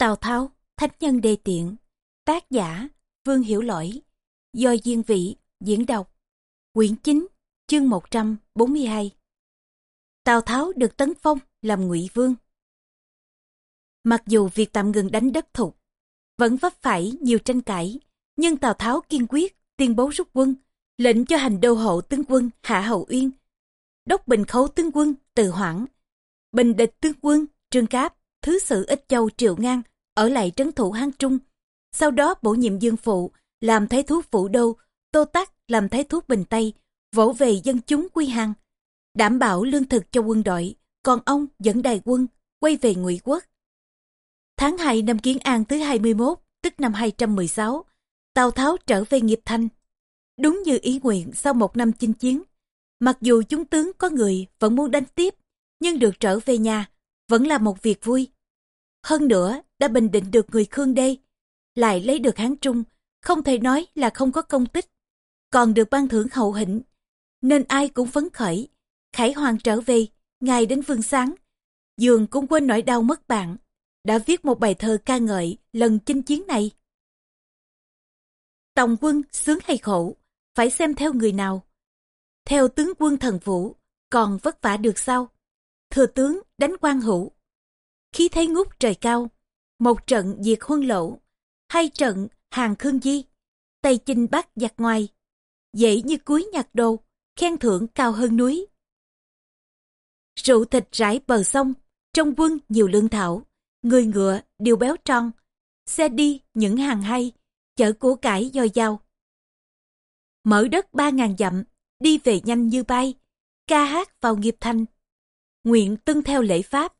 Tào Tháo, Thánh Nhân đề Tiện, tác giả, Vương Hiểu Lỗi, do Diên Vị, diễn đọc, quyển 9, chương 142. Tào Tháo được tấn phong làm ngụy Vương. Mặc dù việc tạm ngừng đánh đất thục, vẫn vấp phải nhiều tranh cãi, nhưng Tào Tháo kiên quyết tuyên bố rút quân, lệnh cho hành đô hộ tướng quân Hạ Hậu Uyên, đốc bình khấu tướng quân Từ Hoảng, bình địch tướng quân Trương Cáp, thứ sử Ích Châu Triệu Ngang ở lại trấn thủ Hán Trung. Sau đó bổ nhiệm Dương Phụ làm thái thú Phủ Đô, Tô Tắc làm thái thú Bình Tây, vỗ về dân chúng quy hàng, đảm bảo lương thực cho quân đội, còn ông dẫn đại quân quay về ngụy quốc. Tháng 2 năm Kiến An thứ 21, tức năm 216, Tào Tháo trở về nghiệp thanh. Đúng như ý nguyện sau một năm chinh chiến, mặc dù chúng tướng có người vẫn muốn đánh tiếp, nhưng được trở về nhà vẫn là một việc vui. Hơn nữa, đã bình định được người Khương đây lại lấy được Hán Trung, không thể nói là không có công tích, còn được ban thưởng hậu hĩnh, nên ai cũng phấn khởi. Khải Hoàng trở về, ngài đến vương sáng, dường cũng quên nỗi đau mất bạn, đã viết một bài thơ ca ngợi lần chinh chiến này. Tòng quân sướng hay khổ, phải xem theo người nào. Theo tướng quân thần vũ, còn vất vả được sao? Thừa tướng đánh quan hữu. Khí thế ngút trời cao, một trận diệt huân lộ, hai trận hàng khương di, tay chinh bắt giặc ngoài, dễ như cuối nhạc đồ, khen thưởng cao hơn núi. Rượu thịt rải bờ sông, trong quân nhiều lương thảo, người ngựa đều béo tròn, xe đi những hàng hay, chở của cải dồi dào. Mở đất ba ngàn dặm, đi về nhanh như bay, ca hát vào nghiệp thanh. Nguyện tuân theo lễ pháp.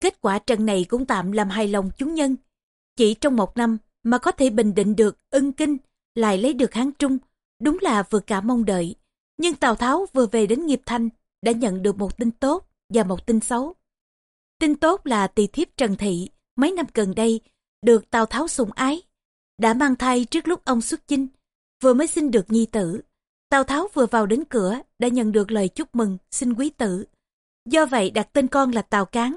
Kết quả trận này cũng tạm làm hài lòng chúng nhân. Chỉ trong một năm mà có thể bình định được ưng kinh, lại lấy được Hán Trung, đúng là vượt cả mong đợi. Nhưng Tào Tháo vừa về đến nghiệp thanh, đã nhận được một tin tốt và một tin xấu. Tin tốt là tỳ thiếp Trần Thị, mấy năm gần đây, được Tào Tháo sủng ái, đã mang thai trước lúc ông xuất chinh, vừa mới sinh được nhi tử. Tào Tháo vừa vào đến cửa, đã nhận được lời chúc mừng, xin quý tử. Do vậy đặt tên con là Tào Cán.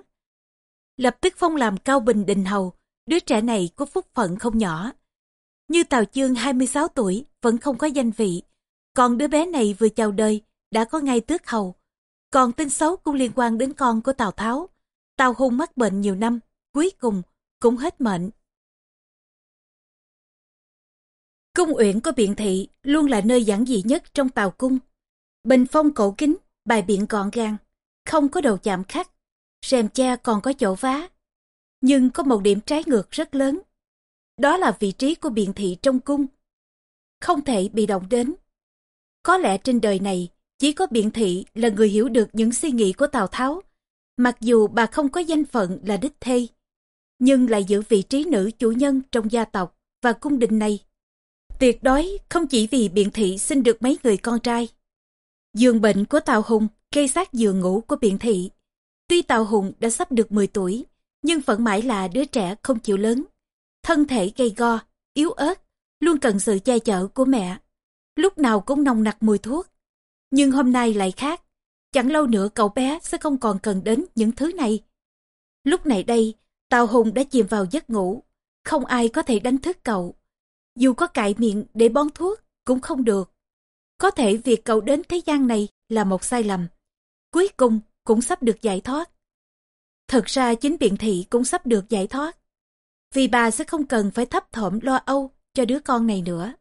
Lập tức phong làm Cao Bình Đình Hầu, đứa trẻ này có phúc phận không nhỏ. Như Tào Chương 26 tuổi, vẫn không có danh vị. Còn đứa bé này vừa chào đời, đã có ngay tước hầu. Còn tin xấu cũng liên quan đến con của Tào Tháo. Tào Hùng mắc bệnh nhiều năm, cuối cùng cũng hết mệnh. Cung uyển của biện thị luôn là nơi giản dị nhất trong tàu cung. Bình phong cổ kính, bài biện gọn gàng, không có đầu chạm khắc, rèm che còn có chỗ vá. Nhưng có một điểm trái ngược rất lớn. Đó là vị trí của biện thị trong cung. Không thể bị động đến. Có lẽ trên đời này, chỉ có biện thị là người hiểu được những suy nghĩ của Tào Tháo. Mặc dù bà không có danh phận là đích thê, nhưng lại giữ vị trí nữ chủ nhân trong gia tộc và cung đình này. Tuyệt đối không chỉ vì biện thị sinh được mấy người con trai. Giường bệnh của Tào Hùng gây sát giường ngủ của biện thị. Tuy Tào Hùng đã sắp được 10 tuổi, nhưng vẫn mãi là đứa trẻ không chịu lớn. Thân thể gầy go, yếu ớt, luôn cần sự che chở của mẹ. Lúc nào cũng nồng nặc mùi thuốc. Nhưng hôm nay lại khác. Chẳng lâu nữa cậu bé sẽ không còn cần đến những thứ này. Lúc này đây, Tào Hùng đã chìm vào giấc ngủ. Không ai có thể đánh thức cậu. Dù có cại miệng để bón thuốc, cũng không được. Có thể việc cậu đến thế gian này là một sai lầm. Cuối cùng cũng sắp được giải thoát. Thật ra chính biện thị cũng sắp được giải thoát. Vì bà sẽ không cần phải thấp thỏm lo âu cho đứa con này nữa.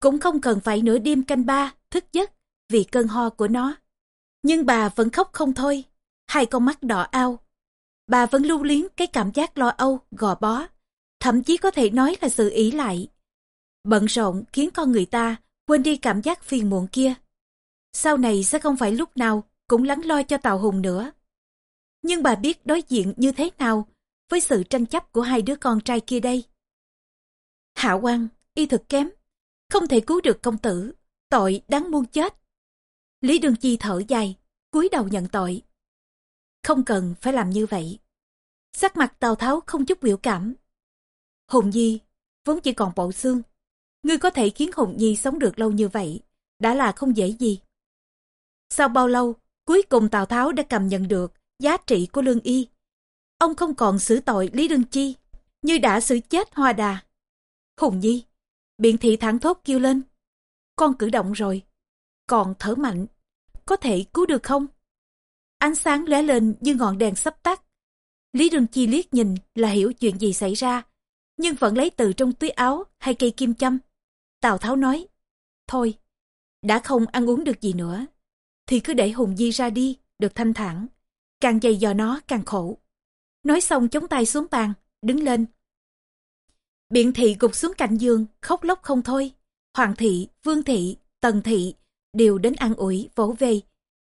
Cũng không cần phải nửa đêm canh ba, thức giấc vì cơn ho của nó. Nhưng bà vẫn khóc không thôi, hai con mắt đỏ ao. Bà vẫn lưu luyến cái cảm giác lo âu, gò bó. Thậm chí có thể nói là sự ý lại. Bận rộn khiến con người ta quên đi cảm giác phiền muộn kia. Sau này sẽ không phải lúc nào cũng lắng lo cho Tào Hùng nữa. Nhưng bà biết đối diện như thế nào với sự tranh chấp của hai đứa con trai kia đây. Hạ quan, y thực kém, không thể cứu được công tử, tội đáng muôn chết. Lý Đường Chi thở dài, cúi đầu nhận tội. Không cần phải làm như vậy. Sắc mặt Tào Tháo không chút biểu cảm. Hùng Nhi vốn chỉ còn bộ xương. Ngươi có thể khiến Hùng Nhi sống được lâu như vậy, đã là không dễ gì. Sau bao lâu, cuối cùng Tào Tháo đã cầm nhận được giá trị của lương y. Ông không còn xử tội Lý Đương Chi, như đã xử chết hoa đà. Hùng Nhi, biện thị thẳng thốt kêu lên. Con cử động rồi, còn thở mạnh, có thể cứu được không? Ánh sáng lóe lên như ngọn đèn sắp tắt. Lý Đương Chi liếc nhìn là hiểu chuyện gì xảy ra, nhưng vẫn lấy từ trong túi áo hay cây kim châm. Tào Tháo nói, thôi, đã không ăn uống được gì nữa, thì cứ để Hùng Di ra đi, được thanh thản. Càng dày dò nó càng khổ. Nói xong chống tay xuống bàn, đứng lên. Biện thị gục xuống cạnh giường, khóc lóc không thôi. Hoàng thị, vương thị, tần thị đều đến ăn ủi vỗ về.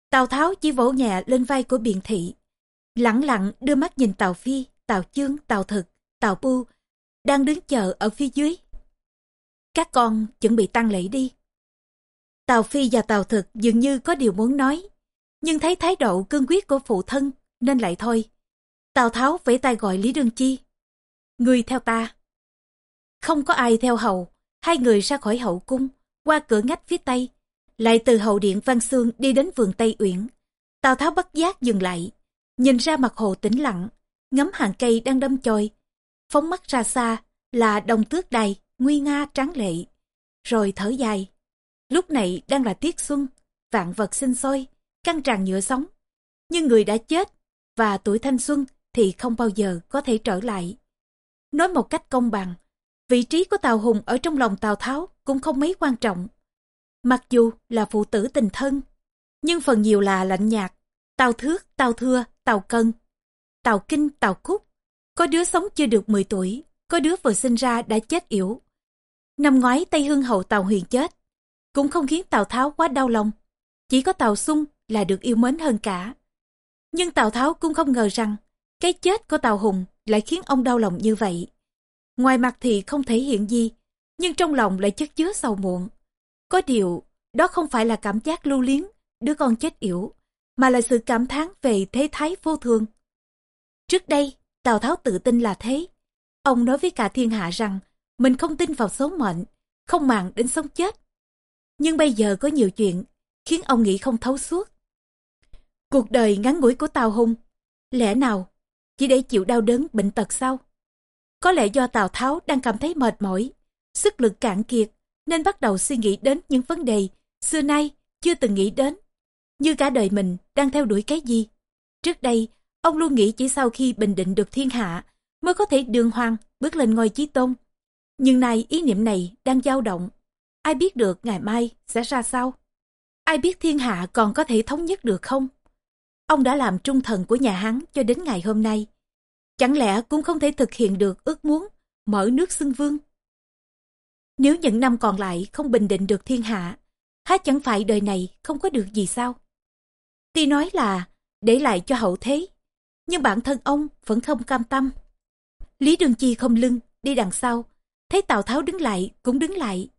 Tào Tháo chỉ vỗ nhẹ lên vai của biện thị. Lặng lặng đưa mắt nhìn Tào Phi, Tào Chương, Tào Thực, Tào Bu đang đứng chờ ở phía dưới. Các con chuẩn bị tăng lễ đi. Tào Phi và Tào Thực dường như có điều muốn nói, nhưng thấy thái độ cương quyết của phụ thân nên lại thôi. Tào Tháo vẫy tay gọi Lý Đương Chi. Người theo ta. Không có ai theo hầu, hai người ra khỏi hậu cung, qua cửa ngách phía tây, lại từ hậu điện Văn Xương đi đến vườn Tây Uyển. Tào Tháo bất giác dừng lại, nhìn ra mặt hồ tĩnh lặng, ngắm hàng cây đang đâm chồi, phóng mắt ra xa là đồng tước đài, nguy nga tráng lệ, rồi thở dài. Lúc này đang là tiết xuân, vạn vật sinh sôi, căng tràn nhựa sống. Nhưng người đã chết, và tuổi thanh xuân thì không bao giờ có thể trở lại. Nói một cách công bằng, vị trí của Tào Hùng ở trong lòng Tào Tháo cũng không mấy quan trọng. Mặc dù là phụ tử tình thân, nhưng phần nhiều là lạnh nhạt. Tào Thước, Tào Thưa, Tào Cân, Tào Kinh, Tào Cúc. Có đứa sống chưa được 10 tuổi, có đứa vừa sinh ra đã chết yểu. Năm ngoái Tây Hương hậu Tào Huyền chết, cũng không khiến Tào Tháo quá đau lòng. Chỉ có Tào Xung là được yêu mến hơn cả. Nhưng Tào Tháo cũng không ngờ rằng cái chết của Tào Hùng lại khiến ông đau lòng như vậy. Ngoài mặt thì không thể hiện gì, nhưng trong lòng lại chất chứa sầu muộn. Có điều, đó không phải là cảm giác lưu liếng, đứa con chết yểu, mà là sự cảm thán về thế thái vô thường. Trước đây, Tào Tháo tự tin là thế. Ông nói với cả thiên hạ rằng mình không tin vào số mệnh, không màng đến sống chết. Nhưng bây giờ có nhiều chuyện khiến ông nghĩ không thấu suốt. Cuộc đời ngắn ngủi của Tào Hùng, lẽ nào chỉ để chịu đau đớn bệnh tật sao? Có lẽ do Tào Tháo đang cảm thấy mệt mỏi, sức lực cạn kiệt, nên bắt đầu suy nghĩ đến những vấn đề xưa nay chưa từng nghĩ đến. Như cả đời mình đang theo đuổi cái gì? Trước đây, ông luôn nghĩ chỉ sau khi bình định được thiên hạ mới có thể đường hoàng bước lên ngôi chí tôn. Nhưng nay ý niệm này đang dao động. Ai biết được ngày mai sẽ ra sao? Ai biết thiên hạ còn có thể thống nhất được không? Ông đã làm trung thần của nhà hắn cho đến ngày hôm nay. Chẳng lẽ cũng không thể thực hiện được ước muốn mở nước xưng vương? Nếu những năm còn lại không bình định được thiên hạ, há chẳng phải đời này không có được gì sao? Tuy nói là để lại cho hậu thế, nhưng bản thân ông vẫn không cam tâm. Lý Đường Chi không lưng, đi đằng sau, thấy Tào Tháo đứng lại cũng đứng lại.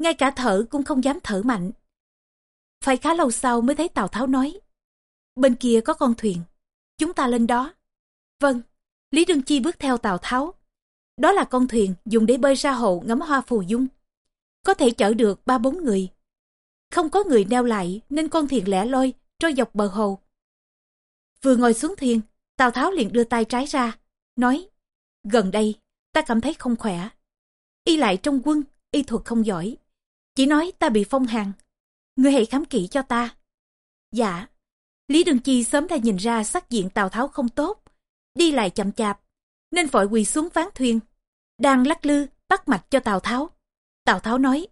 Ngay cả thở cũng không dám thở mạnh. Phải khá lâu sau mới thấy Tào Tháo nói, bên kia có con thuyền, chúng ta lên đó. Vâng, Lý Đương Chi bước theo Tào Tháo. Đó là con thuyền dùng để bơi ra hồ ngắm hoa phù dung. Có thể chở được ba bốn người. Không có người neo lại nên con thuyền lẻ loi trôi dọc bờ hồ. Vừa ngồi xuống thuyền, Tào Tháo liền đưa tay trái ra, nói Gần đây, ta cảm thấy không khỏe. Y lại trong quân, y thuật không giỏi. Chỉ nói ta bị phong hàn. Ngươi hãy khám kỹ cho ta. Dạ. Lý Đường Chi sớm đã nhìn ra sắc diện Tào Tháo không tốt, đi lại chậm chạp, nên vội quỳ xuống ván thuyền. Đang lắc lư, bắt mạch cho Tào Tháo. Tào Tháo nói,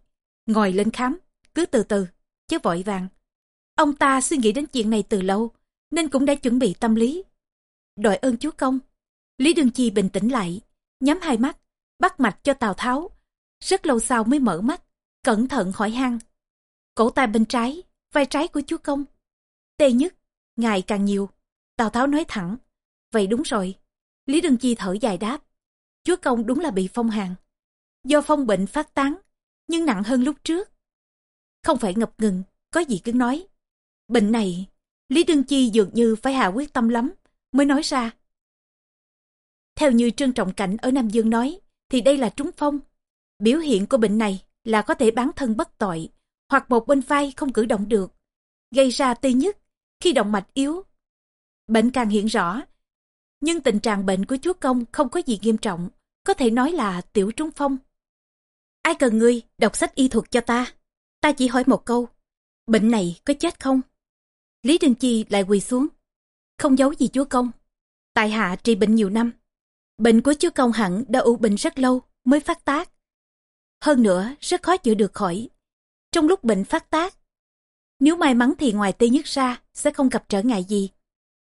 ngồi lên khám, cứ từ từ, chứ vội vàng. Ông ta suy nghĩ đến chuyện này từ lâu, nên cũng đã chuẩn bị tâm lý. Đội ơn chúa công. Lý đường Chi bình tĩnh lại, nhắm hai mắt, bắt mạch cho Tào Tháo. Rất lâu sau mới mở mắt, cẩn thận hỏi han. Cổ tay bên trái, vai trái của chúa công. Tê nhất, ngày càng nhiều. Tào Tháo nói thẳng, Vậy đúng rồi. Lý Đương Chi thở dài đáp. Chúa công đúng là bị phong hàn. Do phong bệnh phát tán, nhưng nặng hơn lúc trước. Không phải ngập ngừng, có gì cứ nói. Bệnh này, Lý Đương Chi dường như phải hạ quyết tâm lắm, mới nói ra. Theo như Trương Trọng Cảnh ở Nam Dương nói, thì đây là trúng phong. Biểu hiện của bệnh này là có thể bán thân bất tội, hoặc một bên vai không cử động được, gây ra tê nhất khi động mạch yếu. Bệnh càng hiện rõ Nhưng tình trạng bệnh của chúa công không có gì nghiêm trọng, có thể nói là tiểu trúng phong. Ai cần ngươi đọc sách y thuật cho ta? Ta chỉ hỏi một câu, bệnh này có chết không? Lý Đình Chi lại quỳ xuống, không giấu gì chúa công. Tại hạ trị bệnh nhiều năm, bệnh của chúa công hẳn đã ủ bệnh rất lâu mới phát tác. Hơn nữa, rất khó chữa được khỏi. Trong lúc bệnh phát tác, nếu may mắn thì ngoài tê nhất ra sẽ không gặp trở ngại gì.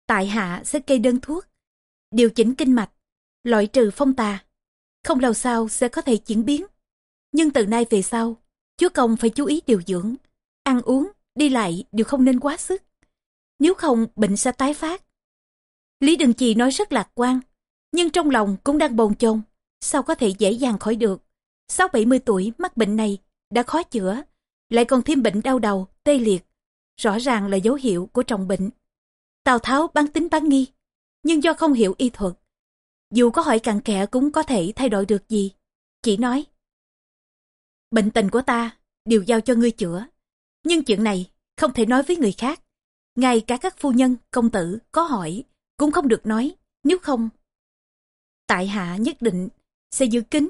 Tại hạ sẽ kê đơn thuốc, điều chỉnh kinh mạch, loại trừ phong tà. Không lâu sau sẽ có thể chuyển biến. Nhưng từ nay về sau, chúa công phải chú ý điều dưỡng, ăn uống, đi lại đều không nên quá sức. Nếu không bệnh sẽ tái phát. Lý Đừng Chi nói rất lạc quan, nhưng trong lòng cũng đang bồn chồn, sao có thể dễ dàng khỏi được. Sau 70 tuổi mắc bệnh này đã khó chữa, lại còn thêm bệnh đau đầu, tê liệt. Rõ ràng là dấu hiệu của trọng bệnh. Tào Tháo bán tính bán nghi, nhưng do không hiểu y thuật. Dù có hỏi cặn kẽ cũng có thể thay đổi được gì. Chỉ nói, bệnh tình của ta đều giao cho ngươi chữa. Nhưng chuyện này không thể nói với người khác. Ngay cả các phu nhân, công tử có hỏi cũng không được nói, nếu không. Tại hạ nhất định sẽ giữ kín.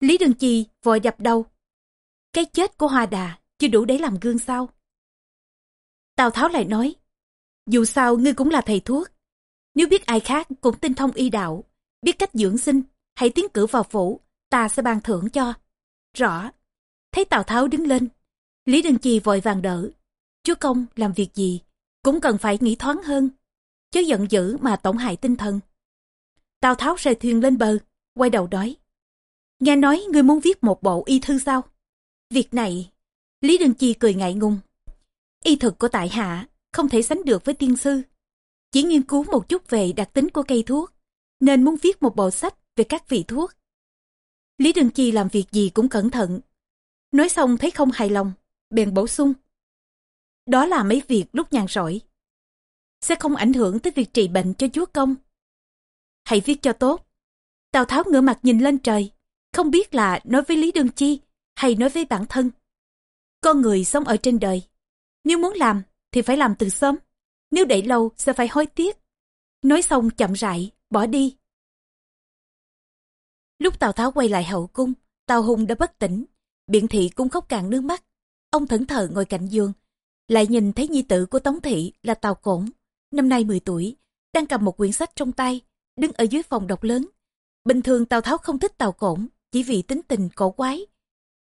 Lý Đương Chi vội đập đầu. Cái chết của Hoa Đà chưa đủ để làm gương sao? Tào Tháo lại nói, dù sao ngươi cũng là thầy thuốc. Nếu biết ai khác cũng tinh thông y đạo, biết cách dưỡng sinh, hãy tiến cử vào phủ, ta sẽ ban thưởng cho. Rõ. Thấy Tào Tháo đứng lên, Lý Đương Chi vội vàng đỡ. Chúa công làm việc gì, cũng cần phải nghĩ thoáng hơn. Chứ giận dữ mà tổn hại tinh thần. Tào Tháo rời thuyền lên bờ, quay đầu nói. Nghe nói ngươi muốn viết một bộ y thư sao? Việc này, Lý Đương Chi cười ngại ngùng. Y thực của tại hạ không thể sánh được với tiên sư. Chỉ nghiên cứu một chút về đặc tính của cây thuốc, nên muốn viết một bộ sách về các vị thuốc. Lý Đương Chi làm việc gì cũng cẩn thận. Nói xong thấy không hài lòng, bèn bổ sung. Đó là mấy việc lúc nhàn rỗi. Sẽ không ảnh hưởng tới việc trị bệnh cho chúa công. Hãy viết cho tốt. Tào Tháo ngửa mặt nhìn lên trời, không biết là nói với Lý Đương Chi hay nói với bản thân. Con người sống ở trên đời, nếu muốn làm thì phải làm từ sớm, nếu để lâu sẽ phải hối tiếc. Nói xong chậm rãi, bỏ đi. Lúc Tào Tháo quay lại hậu cung, Tào Hùng đã bất tỉnh, biện thị cũng khóc cạn nước mắt. Ông thẫn thờ ngồi cạnh giường, lại nhìn thấy nhi tử của Tống Thị là Tào Cổn, năm nay 10 tuổi, đang cầm một quyển sách trong tay, đứng ở dưới phòng đọc lớn. Bình thường Tào Tháo không thích Tào Cổn, chỉ vì tính tình cổ quái.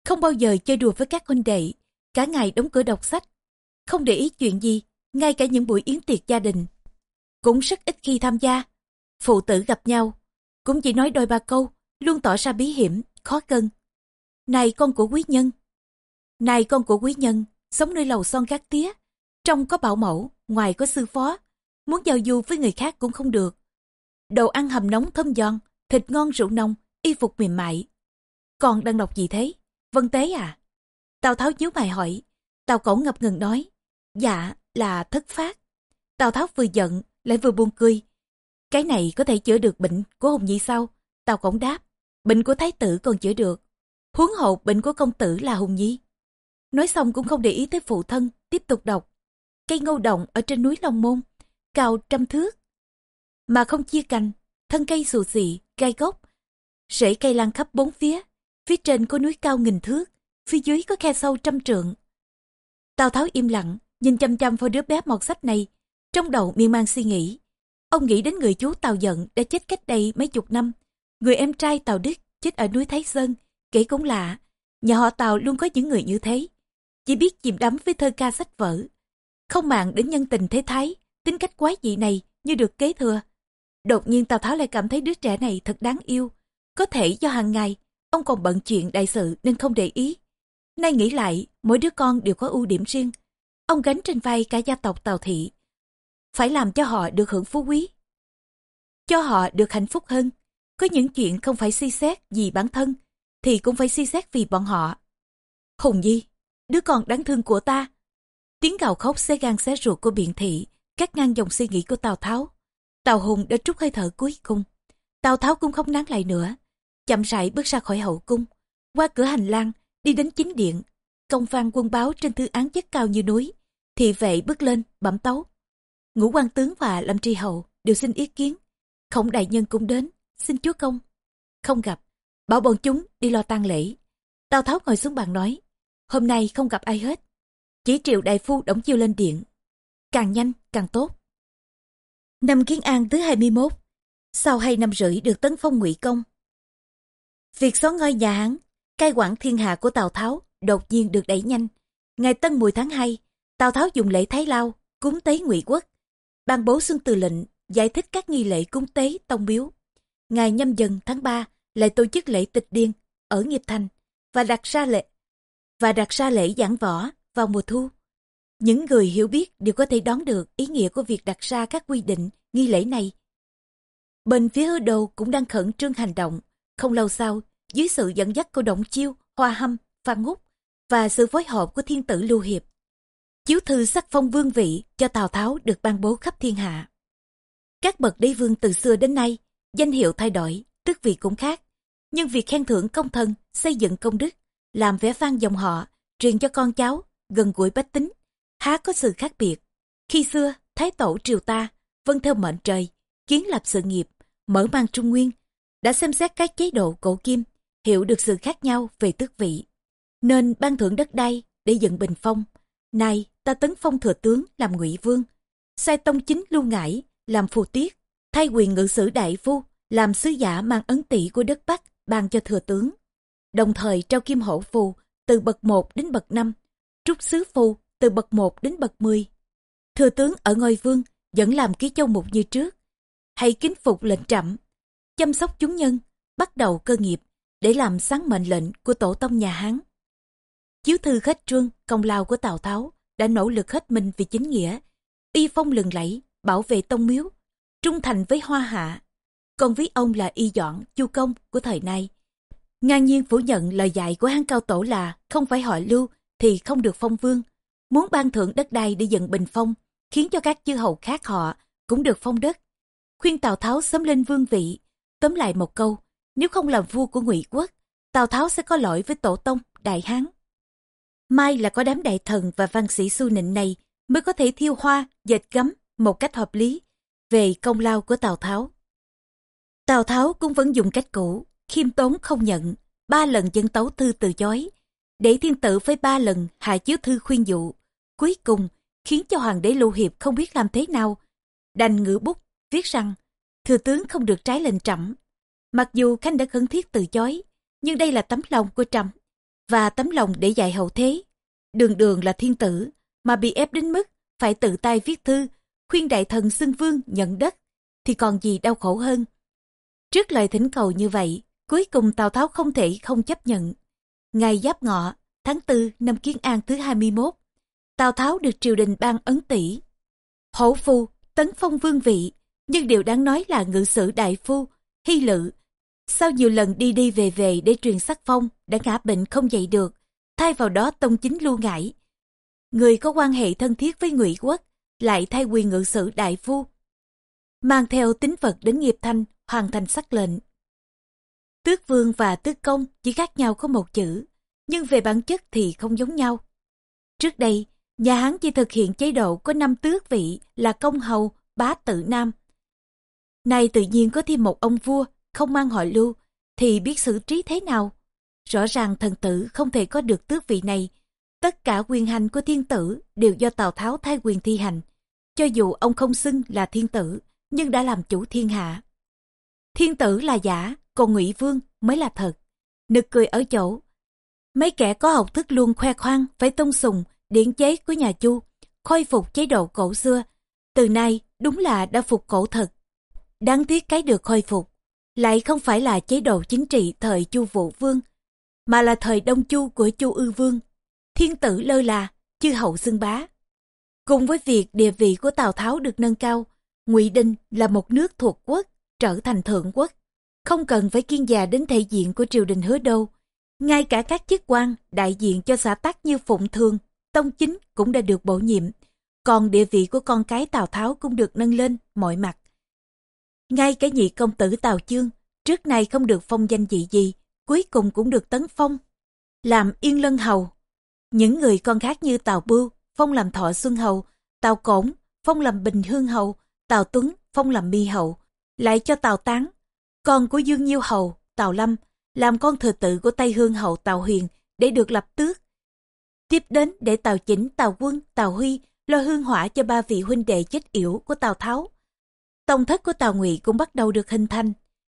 Không bao giờ chơi đùa với các huynh đệ, cả ngày đóng cửa đọc sách. Không để ý chuyện gì, ngay cả những buổi yến tiệc gia đình. Cũng rất ít khi tham gia. Phụ tử gặp nhau, cũng chỉ nói đôi ba câu, luôn tỏ ra bí hiểm, khó cân. Này con của quý nhân! Này con của quý nhân, sống nơi lầu son gác tía. Trong có bảo mẫu, ngoài có sư phó. Muốn giao du với người khác cũng không được. Đồ ăn hầm nóng thơm giòn, thịt ngon rượu nồng, y phục mềm mại. Con đang đọc gì thế? Vân Tế à? Tào Tháo nhíu mày hỏi. Tào Cẩu ngập ngừng nói. Dạ, là thất phát. Tào Tháo vừa giận, lại vừa buồn cười. Cái này có thể chữa được bệnh của Hùng Nhi sao? Tào Cổng đáp. Bệnh của Thái tử còn chữa được. Huống hộ bệnh của công tử là Hùng Nhi. Nói xong cũng không để ý tới phụ thân, tiếp tục đọc. Cây ngô đồng ở trên núi Long Môn, cao trăm thước. Mà không chia cành, thân cây xù xì, gai gốc. Rễ cây lan khắp bốn phía, phía trên có núi cao nghìn thước, phía dưới có khe sâu trăm trượng. Tào Tháo im lặng, nhìn chăm chăm vào đứa bé mọt sách này, trong đầu miên man suy nghĩ. Ông nghĩ đến người chú Tào Giận đã chết cách đây mấy chục năm, người em trai Tào Đức chết ở núi Thái Sơn, kể cũng lạ, nhà họ Tào luôn có những người như thế, chỉ biết chìm đắm với thơ ca sách vở, không màng đến nhân tình thế thái, tính cách quái dị này như được kế thừa. Đột nhiên Tào Tháo lại cảm thấy đứa trẻ này thật đáng yêu, có thể do hàng ngày ông còn bận chuyện đại sự nên không để ý. Nay nghĩ lại, mỗi đứa con đều có ưu điểm riêng. Ông gánh trên vai cả gia tộc Tào Thị. Phải làm cho họ được hưởng phú quý. Cho họ được hạnh phúc hơn. Có những chuyện không phải suy xét vì bản thân, thì cũng phải suy xét vì bọn họ. Hùng di đứa con đáng thương của ta. Tiếng gào khóc xé gan xé ruột của biện thị, cắt ngang dòng suy nghĩ của Tào Tháo. Tào Hùng đã trút hơi thở cuối cùng. Tào Tháo cũng không nán lại nữa. Chậm rãi bước ra khỏi hậu cung, qua cửa hành lang, đi đến chính điện. Công văn quân báo trên thư án chất cao như núi. Thị vệ bước lên, bẩm tấu. Ngũ quan tướng và Lâm Tri Hậu đều xin ý kiến. khổng đại nhân cũng đến xin chúa công không gặp bảo bọn chúng đi lo tang lễ tào tháo ngồi xuống bàn nói hôm nay không gặp ai hết chỉ triệu đại phu đóng chiêu lên điện càng nhanh càng tốt năm kiến an thứ 21 sau hai năm rưỡi được tấn phong ngụy công việc xóa ngôi nhà hán cai quản thiên hạ của tào tháo đột nhiên được đẩy nhanh. Ngày tân mùi tháng 2, tào tháo dùng lễ thái lao cúng tế ngụy quốc. Ban bố xuân từ lệnh giải thích các nghi lễ cúng tế tông biếu ngày nhâm dần tháng 3 lại tổ chức lễ tịch điên ở nghiệp thành và đặt ra lễ và đặt ra lễ giảng võ vào mùa thu. Những người hiểu biết đều có thể đoán được ý nghĩa của việc đặt ra các quy định nghi lễ này. Bên phía hứa đô cũng đang khẩn trương hành động không lâu sau, dưới sự dẫn dắt của động chiêu, hoa hâm, phan ngúc và sự phối hợp của thiên tử lưu hiệp, chiếu thư sắc phong vương vị cho tào tháo được ban bố khắp thiên hạ. Các bậc đế vương từ xưa đến nay, danh hiệu thay đổi, tước vị cũng khác, nhưng việc khen thưởng công thần xây dựng công đức, làm vẻ vang dòng họ, truyền cho con cháu, gần gũi bách tính, há có sự khác biệt. Khi xưa, thái tổ triều ta vâng theo mệnh trời, kiến lập sự nghiệp, mở mang trung nguyên đã xem xét các chế độ cổ kim hiểu được sự khác nhau về tước vị. Nên ban thưởng đất đai để dựng bình phong. Nay ta tấn phong thừa tướng làm ngụy vương. Sai tông chính lưu ngải làm phù tiết thay quyền ngự sử đại phu làm sứ giả mang ấn tỷ của đất bắc ban cho thừa tướng. Đồng thời trao kim hổ phù từ bậc 1 đến bậc 5, trúc sứ phù từ bậc 1 đến bậc 10. Thừa tướng ở ngôi vương vẫn làm ký châu mục như trước, hay kính phục lệnh trẫm chăm sóc chúng nhân, bắt đầu cơ nghiệp để làm sáng mệnh lệnh của tổ tông nhà Hán. Chiếu thư khách trương, công lao của Tào Tháo đã nỗ lực hết mình vì chính nghĩa, y phong lừng lẫy, bảo vệ tông miếu, trung thành với hoa hạ. Còn ví ông là y dọn, chu công của thời nay. Ngang nhiên phủ nhận lời dạy của hán cao tổ là không phải họ lưu thì không được phong vương. Muốn ban thưởng đất đai để dựng bình phong, khiến cho các chư hầu khác họ cũng được phong đất. Khuyên Tào Tháo sớm lên vương vị. Tóm lại một câu, nếu không làm vua của ngụy quốc, Tào Tháo sẽ có lỗi với tổ tông, đại hán. Mai là có đám đại thần và văn sĩ su nịnh này mới có thể thiêu hoa, dệt gấm một cách hợp lý về công lao của Tào Tháo. Tào Tháo cũng vẫn dùng cách cũ, khiêm tốn không nhận, ba lần dân tấu thư từ chối, để thiên tử với ba lần hạ chiếu thư khuyên dụ. Cuối cùng, khiến cho hoàng đế Lưu Hiệp không biết làm thế nào. Đành ngữ bút, viết rằng, thừa tướng không được trái lệnh trẫm Mặc dù Khanh đã khẩn thiết từ chối, nhưng đây là tấm lòng của trẫm và tấm lòng để dạy hậu thế. Đường đường là thiên tử, mà bị ép đến mức phải tự tay viết thư, khuyên đại thần xưng vương nhận đất, thì còn gì đau khổ hơn. Trước lời thỉnh cầu như vậy, cuối cùng Tào Tháo không thể không chấp nhận. Ngày Giáp Ngọ, tháng 4 năm Kiến An thứ 21, Tào Tháo được triều đình ban ấn tỷ. Hổ phu, tấn phong vương vị, nhưng điều đáng nói là ngự sử đại phu, hy lự. Sau nhiều lần đi đi về về để truyền sắc phong, đã ngã bệnh không dậy được, thay vào đó tông chính lưu ngải. Người có quan hệ thân thiết với ngụy quốc, lại thay quyền ngự sử đại phu. Mang theo tính vật đến nghiệp thanh, hoàn thành sắc lệnh. Tước vương và tước công chỉ khác nhau có một chữ, nhưng về bản chất thì không giống nhau. Trước đây, nhà Hán chỉ thực hiện chế độ có năm tước vị là công hầu, bá tự nam. Nay tự nhiên có thêm một ông vua không mang họ lưu, thì biết xử trí thế nào? Rõ ràng thần tử không thể có được tước vị này. Tất cả quyền hành của thiên tử đều do Tào Tháo thay quyền thi hành. Cho dù ông không xưng là thiên tử, nhưng đã làm chủ thiên hạ. Thiên tử là giả, còn ngụy Vương mới là thật. Nực cười ở chỗ. Mấy kẻ có học thức luôn khoe khoang phải tôn sùng điển chế của nhà Chu, khôi phục chế độ cổ xưa. Từ nay đúng là đã phục cổ thật. Đáng tiếc cái được khôi phục, lại không phải là chế độ chính trị thời Chu Vũ Vương, mà là thời Đông Chu của Chu Ư Vương. Thiên tử lơ là, chư hậu xưng bá. Cùng với việc địa vị của Tào Tháo được nâng cao, Ngụy Đinh là một nước thuộc quốc, trở thành thượng quốc. Không cần phải kiên già đến thể diện của triều đình hứa đô. Ngay cả các chức quan đại diện cho xã tắc như Phụng Thường, Tông Chính cũng đã được bổ nhiệm. Còn địa vị của con cái Tào Tháo cũng được nâng lên mọi mặt. Ngay cả nhị công tử Tào Chương, trước này không được phong danh dị gì, cuối cùng cũng được tấn phong. Làm Yên Lân Hầu. Những người con khác như Tào Bưu, phong làm Thọ Xuân Hầu, Tào Cổng, phong làm Bình Hương Hầu, Tào Tuấn, phong làm Mi Hầu, lại cho Tào Tán, con của Dương Nhiêu Hầu, Tào Lâm, làm con thừa tự của Tây Hương hầu Tào Huyền để được lập tước. Tiếp đến để Tào Chỉnh, Tào Quân, Tào Huy lo hương hỏa cho ba vị huynh đệ chết yểu của Tào Tháo. Tông thất của Tào Ngụy cũng bắt đầu được hình thành,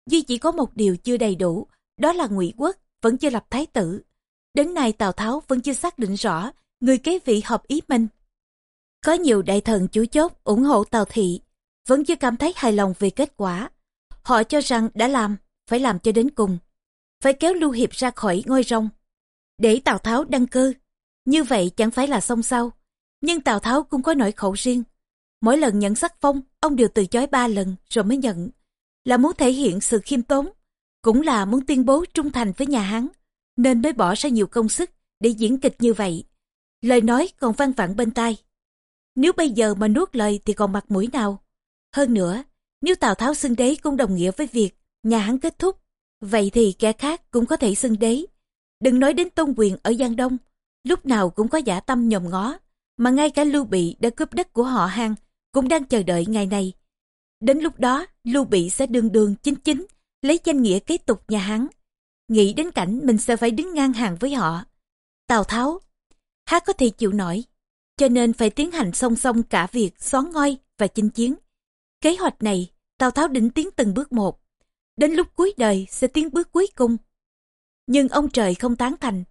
duy chỉ có một điều chưa đầy đủ, đó là Ngụy Quốc vẫn chưa lập thái tử. Đến nay Tào Tháo vẫn chưa xác định rõ người kế vị hợp ý mình. Có nhiều đại thần chủ chốt ủng hộ Tào Thị, vẫn chưa cảm thấy hài lòng về kết quả. Họ cho rằng đã làm, phải làm cho đến cùng. Phải kéo Lưu Hiệp ra khỏi ngôi rong. Để Tào Tháo đăng cơ. Như vậy chẳng phải là xong sao. Nhưng Tào Tháo cũng có nỗi khổ riêng. Mỗi lần nhận sắc phong, ông đều từ chối ba lần rồi mới nhận. Là muốn thể hiện sự khiêm tốn, cũng là muốn tuyên bố trung thành với nhà Hán, nên mới bỏ ra nhiều công sức để diễn kịch như vậy. Lời nói còn vang vẳng bên tai. Nếu bây giờ mà nuốt lời thì còn mặt mũi nào? Hơn nữa, nếu Tào Tháo xưng đế cũng đồng nghĩa với việc nhà Hán kết thúc, vậy thì kẻ khác cũng có thể xưng đế. Đừng nói đến tôn quyền ở Giang Đông, lúc nào cũng có giả tâm nhòm ngó, mà ngay cả Lưu Bị đã cướp đất của họ Hán cũng đang chờ đợi ngày này. Đến lúc đó, Lưu Bị sẽ đường đường chính chính, lấy danh nghĩa kế tục nhà Hán. Nghĩ đến cảnh mình sẽ phải đứng ngang hàng với họ. Tào Tháo, há có thể chịu nổi, cho nên phải tiến hành song song cả việc xóa ngôi và chinh chiến. Kế hoạch này, Tào Tháo định tiến từng bước một. Đến lúc cuối đời sẽ tiến bước cuối cùng. Nhưng ông trời không tán thành.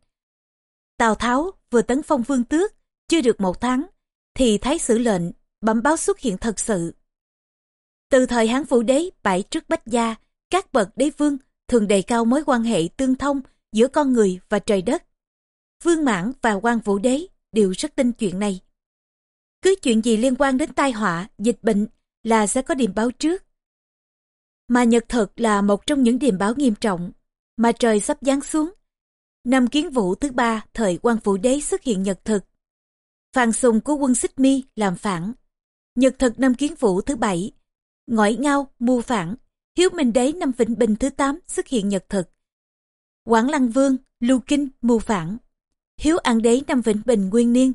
Tào Tháo vừa tấn phong vương tước, chưa được một tháng, thì thái sử lệnh, bẩm báo xuất hiện thật sự. Từ thời Hán Vũ Đế bãi trước Bách Gia, các bậc đế vương thường đề cao mối quan hệ tương thông giữa con người và trời đất. Vương Mãn và quan Vũ Đế đều rất tin chuyện này. Cứ chuyện gì liên quan đến tai họa, dịch bệnh là sẽ có điềm báo trước. Mà nhật thực là một trong những điềm báo nghiêm trọng mà trời sắp giáng xuống. Năm kiến vũ thứ ba thời quan vũ đế xuất hiện nhật thực. Phàn sùng của quân xích mi làm phản. Nhật thực năm kiến vũ thứ bảy. Ngõi ngao, mưu phản. Hiếu Minh Đế năm Vĩnh Bình thứ tám xuất hiện nhật thực. Quảng Lăng Vương, Lưu Kinh, mưu phản. Hiếu An Đế năm Vĩnh Bình Nguyên Niên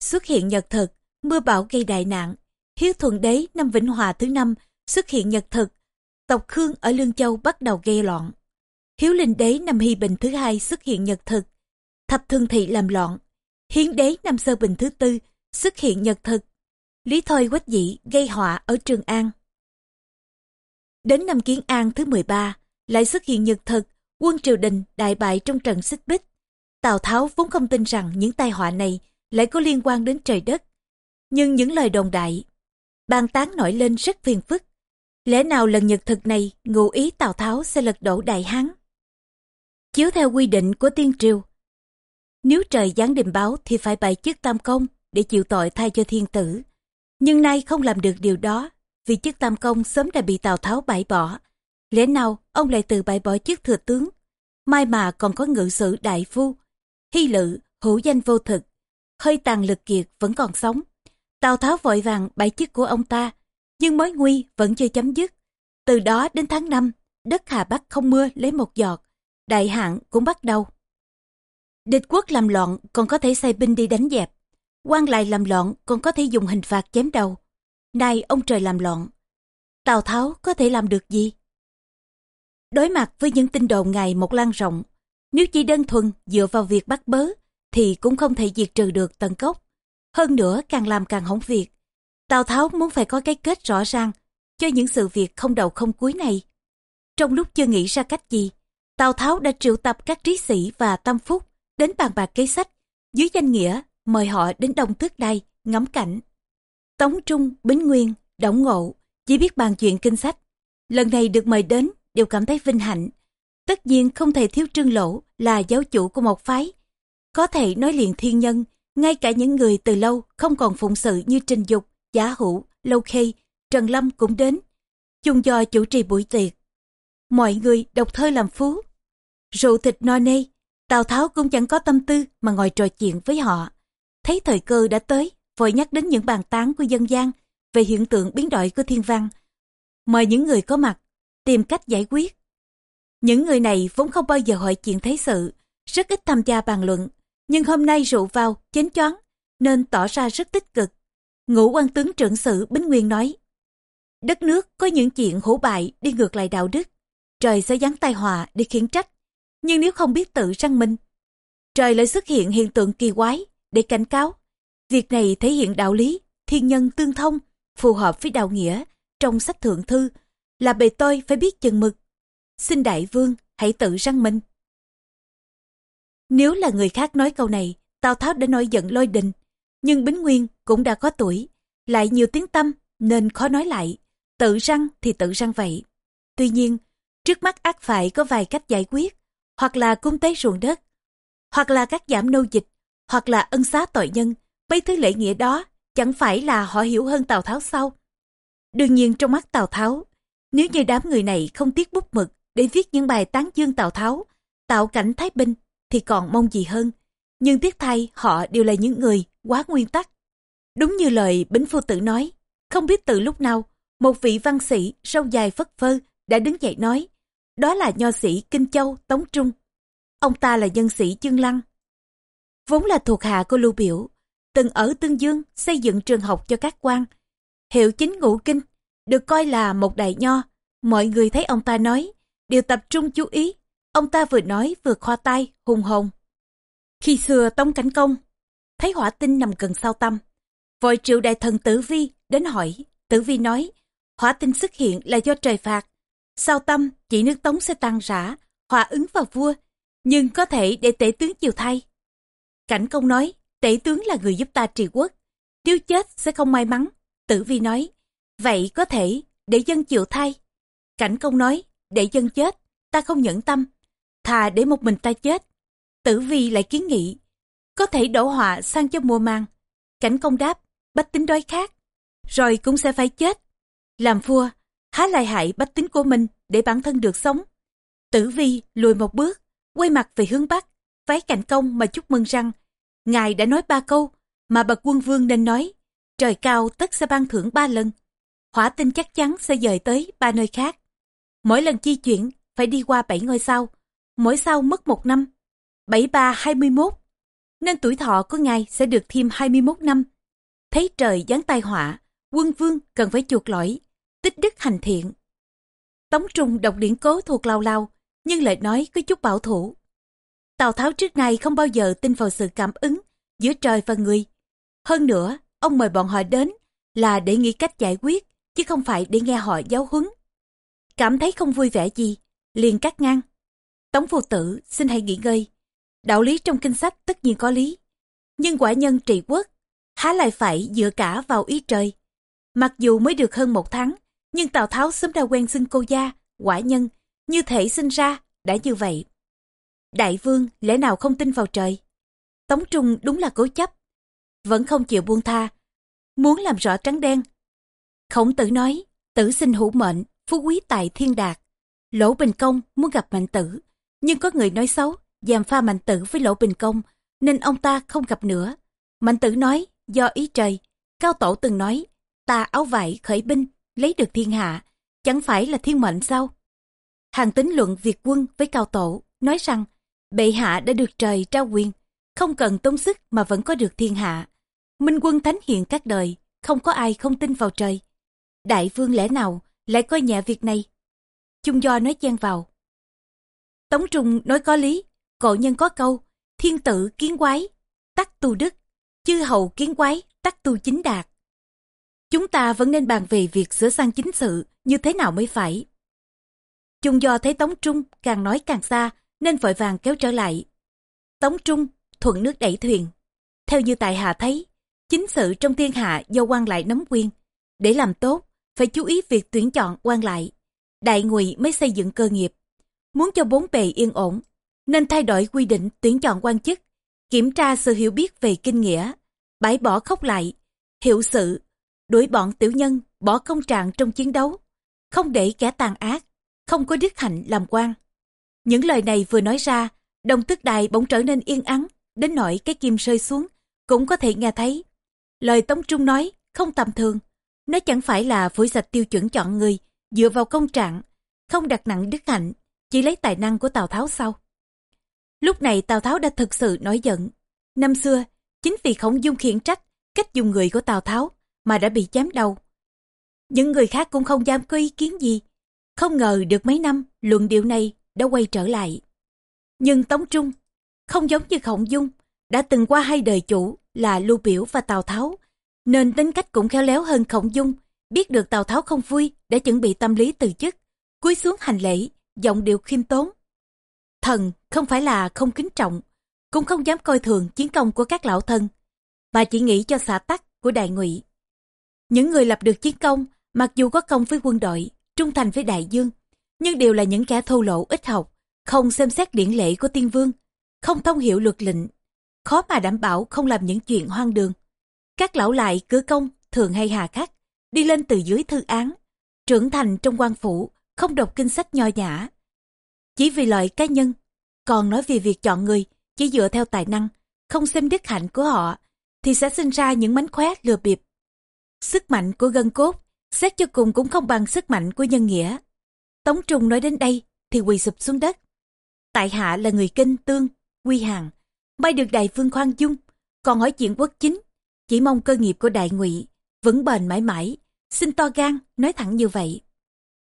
xuất hiện nhật thực, mưa bão gây đại nạn. Hiếu Thuận Đế năm Vĩnh Hòa thứ năm xuất hiện nhật thực, tộc Khương ở Lương Châu bắt đầu gây loạn. Hiếu Linh Đế năm Hy Bình thứ hai xuất hiện nhật thực, Thập Thương Thị làm loạn. Hiến Đế năm Sơ Bình thứ tư xuất hiện nhật thực, Lý Thôi quách dĩ gây họa ở Trường An. Đến năm Kiến An thứ 13, lại xuất hiện nhật thực, quân triều đình đại bại trong trận xích bích. Tào Tháo vốn không tin rằng những tai họa này lại có liên quan đến trời đất. Nhưng những lời đồn đại, bàn tán nổi lên rất phiền phức. Lẽ nào lần nhật thực này ngụ ý Tào Tháo sẽ lật đổ Đại Hán? Chiếu theo quy định của tiên triều, nếu trời giáng đình báo thì phải bày chức tam công để chịu tội thay cho thiên tử. Nhưng nay không làm được điều đó, vì chức tam công sớm đã bị Tào Tháo bãi bỏ. Lẽ nào ông lại từ bãi bỏ chức thừa tướng? Mai mà còn có ngự sử đại phu, hy lự, hữu danh vô thực, hơi tàn lực kiệt vẫn còn sống. Tào Tháo vội vàng bãi chức của ông ta, nhưng mối nguy vẫn chưa chấm dứt. Từ đó đến tháng 5, đất Hà Bắc không mưa lấy một giọt, đại hạn cũng bắt đầu. Địch quốc làm loạn còn có thể sai binh đi đánh dẹp, quan lại làm loạn còn có thể dùng hình phạt chém đầu. Nay ông trời làm loạn, Tào Tháo có thể làm được gì? Đối mặt với những tin đồn ngày một lan rộng, nếu chỉ đơn thuần dựa vào việc bắt bớ, thì cũng không thể diệt trừ được tận gốc. Hơn nữa càng làm càng hỏng việc. Tào Tháo muốn phải có cái kết rõ ràng cho những sự việc không đầu không cuối này. Trong lúc chưa nghĩ ra cách gì, Tào Tháo đã triệu tập các trí sĩ và tâm phúc đến bàn bạc kế sách dưới danh nghĩa mời họ đến Đông Tước Đài ngắm cảnh. Tống Trung, Bính Nguyên, Đổng Ngộ chỉ biết bàn chuyện kinh sách. Lần này được mời đến đều cảm thấy vinh hạnh. Tất nhiên không thể thiếu trương lỗ là giáo chủ của một phái. Có thể nói liền thiên nhân, ngay cả những người từ lâu không còn phụng sự như Trình Dục, Giả Hữu, Lâu Khê, Trần Lâm cũng đến. Chung do chủ trì buổi tiệc. Mọi người đọc thơ làm phú. Rượu thịt no nê, Tào Tháo cũng chẳng có tâm tư mà ngồi trò chuyện với họ. Thấy thời cơ đã tới, vội nhắc đến những bàn tán của dân gian về hiện tượng biến đổi của thiên văn. Mời những người có mặt, tìm cách giải quyết. Những người này vốn không bao giờ hỏi chuyện thế sự, rất ít tham gia bàn luận, nhưng hôm nay rượu vào, chến choáng, nên tỏ ra rất tích cực. Ngũ quan tướng trưởng sự Bính Nguyên nói, Đất nước có những chuyện hổ bại đi ngược lại đạo đức. Trời sẽ giáng tai họa để khiển trách. Nhưng nếu không biết tự răng minh, trời lại xuất hiện hiện tượng kỳ quái để cảnh cáo. Việc này thể hiện đạo lý, thiên nhân tương thông, phù hợp với đạo nghĩa trong sách thượng thư là bề tôi phải biết chừng mực. Xin đại vương hãy tự răng mình. Nếu là người khác nói câu này, Tào Tháo đã nổi giận lôi đình. Nhưng Bính Nguyên cũng đã có tuổi, lại nhiều tiếng tâm nên khó nói lại. Tự răng thì tự răng vậy. Tuy nhiên, trước mắt ác phải có vài cách giải quyết, hoặc là cung tế ruộng đất, hoặc là cắt giảm nô dịch, hoặc là ân xá tội nhân. Mấy thứ lễ nghĩa đó chẳng phải là họ hiểu hơn Tào Tháo sao? Đương nhiên trong mắt Tào Tháo, nếu như đám người này không tiếc bút mực để viết những bài tán dương Tào Tháo, tạo cảnh thái bình, thì còn mong gì hơn. Nhưng tiếc thay họ đều là những người quá nguyên tắc. Đúng như lời Bính Phu Tử nói, không biết từ lúc nào, một vị văn sĩ râu dài phất phơ đã đứng dậy nói, đó là nho sĩ Kinh Châu Tống Trung. Ông ta là nhân sĩ chương lăng. Vốn là thuộc hạ của Lưu Biểu, từng ở Tương Dương xây dựng trường học cho các quan. Hiệu chính ngũ kinh, được coi là một đại nho. Mọi người thấy ông ta nói, đều tập trung chú ý. Ông ta vừa nói vừa khoa tay, hùng hồn. Khi xưa Tống Cảnh Công, thấy hỏa tinh nằm gần sau tâm. Vội triệu đại thần Tử Vi đến hỏi. Tử Vi nói, hỏa tinh xuất hiện là do trời phạt. Sau tâm, chỉ nước Tống sẽ tan rã, hòa ứng vào vua, nhưng có thể để tể tướng chiều thay. Cảnh công nói, tể tướng là người giúp ta trị quốc, nếu chết sẽ không may mắn. Tử vi nói, vậy có thể để dân chịu thay. Cảnh công nói, để dân chết, ta không nhẫn tâm, thà để một mình ta chết. Tử vi lại kiến nghị, có thể đổ họa sang cho mùa màng. Cảnh công đáp, bách tính đói khát, rồi cũng sẽ phải chết. Làm vua, há lại hại bách tính của mình để bản thân được sống. Tử vi lùi một bước, quay mặt về hướng Bắc, váy cảnh công mà chúc mừng rằng Ngài đã nói ba câu mà bậc quân vương nên nói. Trời cao tất sẽ ban thưởng ba lần. Hỏa tinh chắc chắn sẽ dời tới ba nơi khác. Mỗi lần di chuyển phải đi qua bảy ngôi sao. Mỗi sao mất một năm. Bảy ba hai mươi mốt. Nên tuổi thọ của ngài sẽ được thêm hai mươi mốt năm. Thấy trời giáng tai họa, quân vương cần phải chuộc lỗi, tích đức hành thiện. Tống Trung đọc điển cố thuộc lao lao, nhưng lời nói có chút bảo thủ. Tào Tháo trước nay không bao giờ tin vào sự cảm ứng giữa trời và người. Hơn nữa, ông mời bọn họ đến là để nghĩ cách giải quyết, chứ không phải để nghe họ giáo huấn. Cảm thấy không vui vẻ gì, liền cắt ngang. Tống vô tử xin hãy nghỉ ngơi. Đạo lý trong kinh sách tất nhiên có lý. Nhưng quả nhân trị quốc, há lại phải dựa cả vào ý trời. Mặc dù mới được hơn một tháng, nhưng Tào Tháo sớm đã quen xưng cô gia, quả nhân, như thể sinh ra, đã như vậy. Đại vương lẽ nào không tin vào trời? Tống Trung đúng là cố chấp. Vẫn không chịu buông tha. Muốn làm rõ trắng đen. Khổng tử nói, tử sinh hữu mệnh, phú quý tại thiên đạt. Lỗ Bình Công muốn gặp Mạnh Tử. Nhưng có người nói xấu, giàm pha Mạnh Tử với Lỗ Bình Công, nên ông ta không gặp nữa. Mạnh Tử nói, do ý trời. Cao Tổ từng nói, ta áo vải khởi binh, lấy được thiên hạ, chẳng phải là thiên mệnh sao? Hàng tính luận Việt quân với Cao Tổ, nói rằng bệ hạ đã được trời trao quyền, không cần tốn sức mà vẫn có được thiên hạ. Minh quân thánh hiện các đời, không có ai không tin vào trời. Đại vương lẽ nào lại coi nhẹ việc này? Chung do nói chen vào. Tống Trung nói có lý, cổ nhân có câu, thiên tử kiến quái, tắc tu đức, chư hầu kiến quái, tắc tu chính đạt. Chúng ta vẫn nên bàn về việc sửa sang chính sự như thế nào mới phải. Chung do thấy Tống Trung càng nói càng xa, nên vội vàng kéo trở lại. Tống Trung, thuận nước đẩy thuyền. Theo như tại hạ thấy, chính sự trong thiên hạ do quan lại nắm quyền. Để làm tốt, phải chú ý việc tuyển chọn quan lại. Đại ngụy mới xây dựng cơ nghiệp. Muốn cho bốn bề yên ổn, nên thay đổi quy định tuyển chọn quan chức, kiểm tra sự hiểu biết về kinh nghĩa, bãi bỏ khốc lại, hiệu sự, đuổi bọn tiểu nhân, bỏ công trạng trong chiến đấu, không để kẻ tàn ác, không có đức hạnh làm quan. Những lời này vừa nói ra, đồng tức đài bỗng trở nên yên ắng, đến nỗi cái kim rơi xuống, cũng có thể nghe thấy. Lời Tống Trung nói, không tầm thường. Nó chẳng phải là phủi sạch tiêu chuẩn chọn người, dựa vào công trạng, không đặt nặng đức hạnh, chỉ lấy tài năng của Tào Tháo sau. Lúc này Tào Tháo đã thực sự nổi giận. Năm xưa, chính vì khổng dung khiển trách cách dùng người của Tào Tháo mà đã bị chém đầu. Những người khác cũng không dám có ý kiến gì. Không ngờ được mấy năm, luận điệu này đã quay trở lại. Nhưng Tống Trung, không giống như Khổng Dung, đã từng qua hai đời chủ là Lưu Biểu và Tào Tháo, nên tính cách cũng khéo léo hơn Khổng Dung, biết được Tào Tháo không vui đã chuẩn bị tâm lý từ chức, cúi xuống hành lễ, giọng điệu khiêm tốn. Thần không phải là không kính trọng, cũng không dám coi thường chiến công của các lão thân, mà chỉ nghĩ cho xã tắc của đại ngụy. Những người lập được chiến công, mặc dù có công với quân đội, trung thành với đại dương, nhưng đều là những kẻ thô lỗ ít học, không xem xét điển lệ của tiên vương, không thông hiểu luật lệnh, khó mà đảm bảo không làm những chuyện hoang đường. Các lão lại cứ công thường hay hà khắc, đi lên từ dưới thư án, trưởng thành trong quan phủ, không đọc kinh sách nho nhã. Chỉ vì lợi cá nhân, còn nói về việc chọn người chỉ dựa theo tài năng, không xem đức hạnh của họ, thì sẽ sinh ra những mánh khóe lừa bịp. Sức mạnh của gân cốt, xét cho cùng cũng không bằng sức mạnh của nhân nghĩa. Tống Trung nói đến đây thì quỳ sụp xuống đất. Tại hạ là người kinh tương, quy hàng, may được đại vương khoan dung, còn hỏi chuyện quốc chính, chỉ mong cơ nghiệp của đại ngụy vững bền mãi mãi, xin to gan nói thẳng như vậy.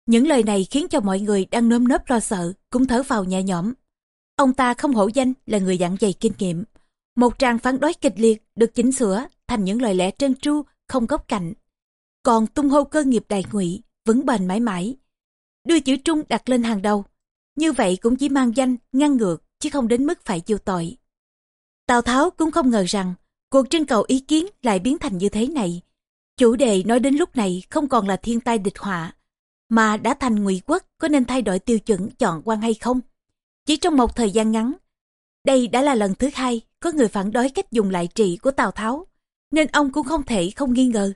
Những lời này khiến cho mọi người đang nơm nớp lo sợ cũng thở vào nhẹ nhõm. Ông ta không hổ danh là người dặn dày kinh nghiệm. Một tràng phán đối kịch liệt được chỉnh sửa thành những lời lẽ trơn tru, không góc cạnh. Còn tung hô cơ nghiệp đại ngụy vững bền mãi mãi. Đưa chữ trung đặt lên hàng đầu. Như vậy cũng chỉ mang danh ngăn ngược chứ không đến mức phải chịu tội. Tào Tháo cũng không ngờ rằng cuộc trưng cầu ý kiến lại biến thành như thế này. Chủ đề nói đến lúc này không còn là thiên tai địch họa, mà đã thành ngụy quốc có nên thay đổi tiêu chuẩn chọn quan hay không? Chỉ trong một thời gian ngắn, đây đã là lần thứ hai có người phản đối cách dùng lại trị của Tào Tháo, nên ông cũng không thể không nghi ngờ.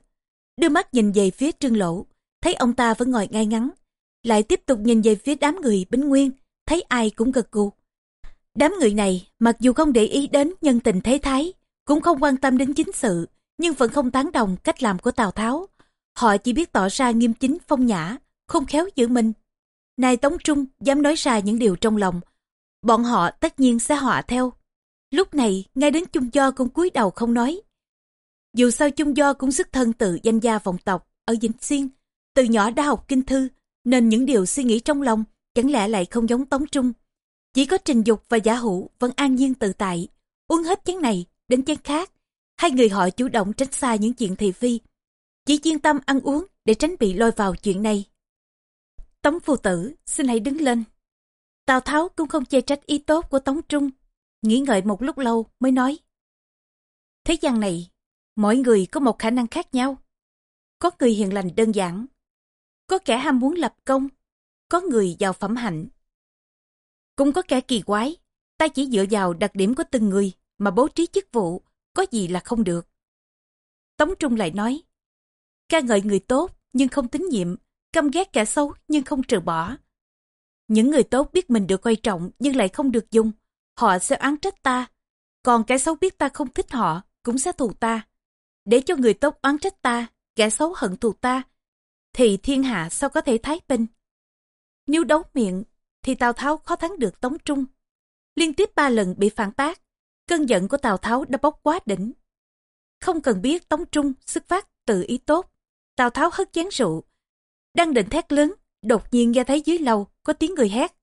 Đưa mắt nhìn về phía trương lỗ, thấy ông ta vẫn ngồi ngay ngắn, lại tiếp tục nhìn về phía đám người Bính Nguyên, thấy ai cũng gật gù. Đám người này, mặc dù không để ý đến nhân tình thế thái, cũng không quan tâm đến chính sự, nhưng vẫn không tán đồng cách làm của Tào Tháo. Họ chỉ biết tỏ ra nghiêm chính phong nhã, không khéo giữ mình. Này Tống Trung dám nói ra những điều trong lòng, bọn họ tất nhiên sẽ họa theo. Lúc này, ngay đến Chung Do cũng cúi đầu không nói. Dù sao Chung Do cũng xuất thân từ danh gia vọng tộc ở Vĩnh Xuyên, từ nhỏ đã học kinh thư, nên những điều suy nghĩ trong lòng chẳng lẽ lại không giống Tống Trung. Chỉ có Trình Dục và Giả Hữu vẫn an nhiên tự tại, uống hết chén này đến chén khác. Hai người họ chủ động tránh xa những chuyện thị phi, chỉ chuyên tâm ăn uống để tránh bị lôi vào chuyện này. Tống phù tử, xin hãy đứng lên. Tào Tháo cũng không chê trách ý tốt của Tống Trung, nghĩ ngợi một lúc lâu mới nói. Thế gian này, mỗi người có một khả năng khác nhau. Có người hiền lành đơn giản, có kẻ ham muốn lập công, có người giàu phẩm hạnh. Cũng có kẻ kỳ quái, ta chỉ dựa vào đặc điểm của từng người mà bố trí chức vụ, có gì là không được. Tống Trung lại nói, ca ngợi người tốt nhưng không tín nhiệm, căm ghét kẻ xấu nhưng không trừ bỏ. Những người tốt biết mình được quan trọng nhưng lại không được dùng, họ sẽ án trách ta. Còn kẻ xấu biết ta không thích họ, cũng sẽ thù ta. Để cho người tốt oán trách ta, kẻ xấu hận thù ta, thì thiên hạ sao có thể thái bình. Nếu đấu miệng, thì Tào Tháo khó thắng được Tống Trung. Liên tiếp ba lần bị phản bác, cơn giận của Tào Tháo đã bốc quá đỉnh. Không cần biết Tống Trung xuất phát từ ý tốt, Tào Tháo hất chén rượu. Đang định thét lớn, đột nhiên nghe thấy dưới lầu có tiếng người hét.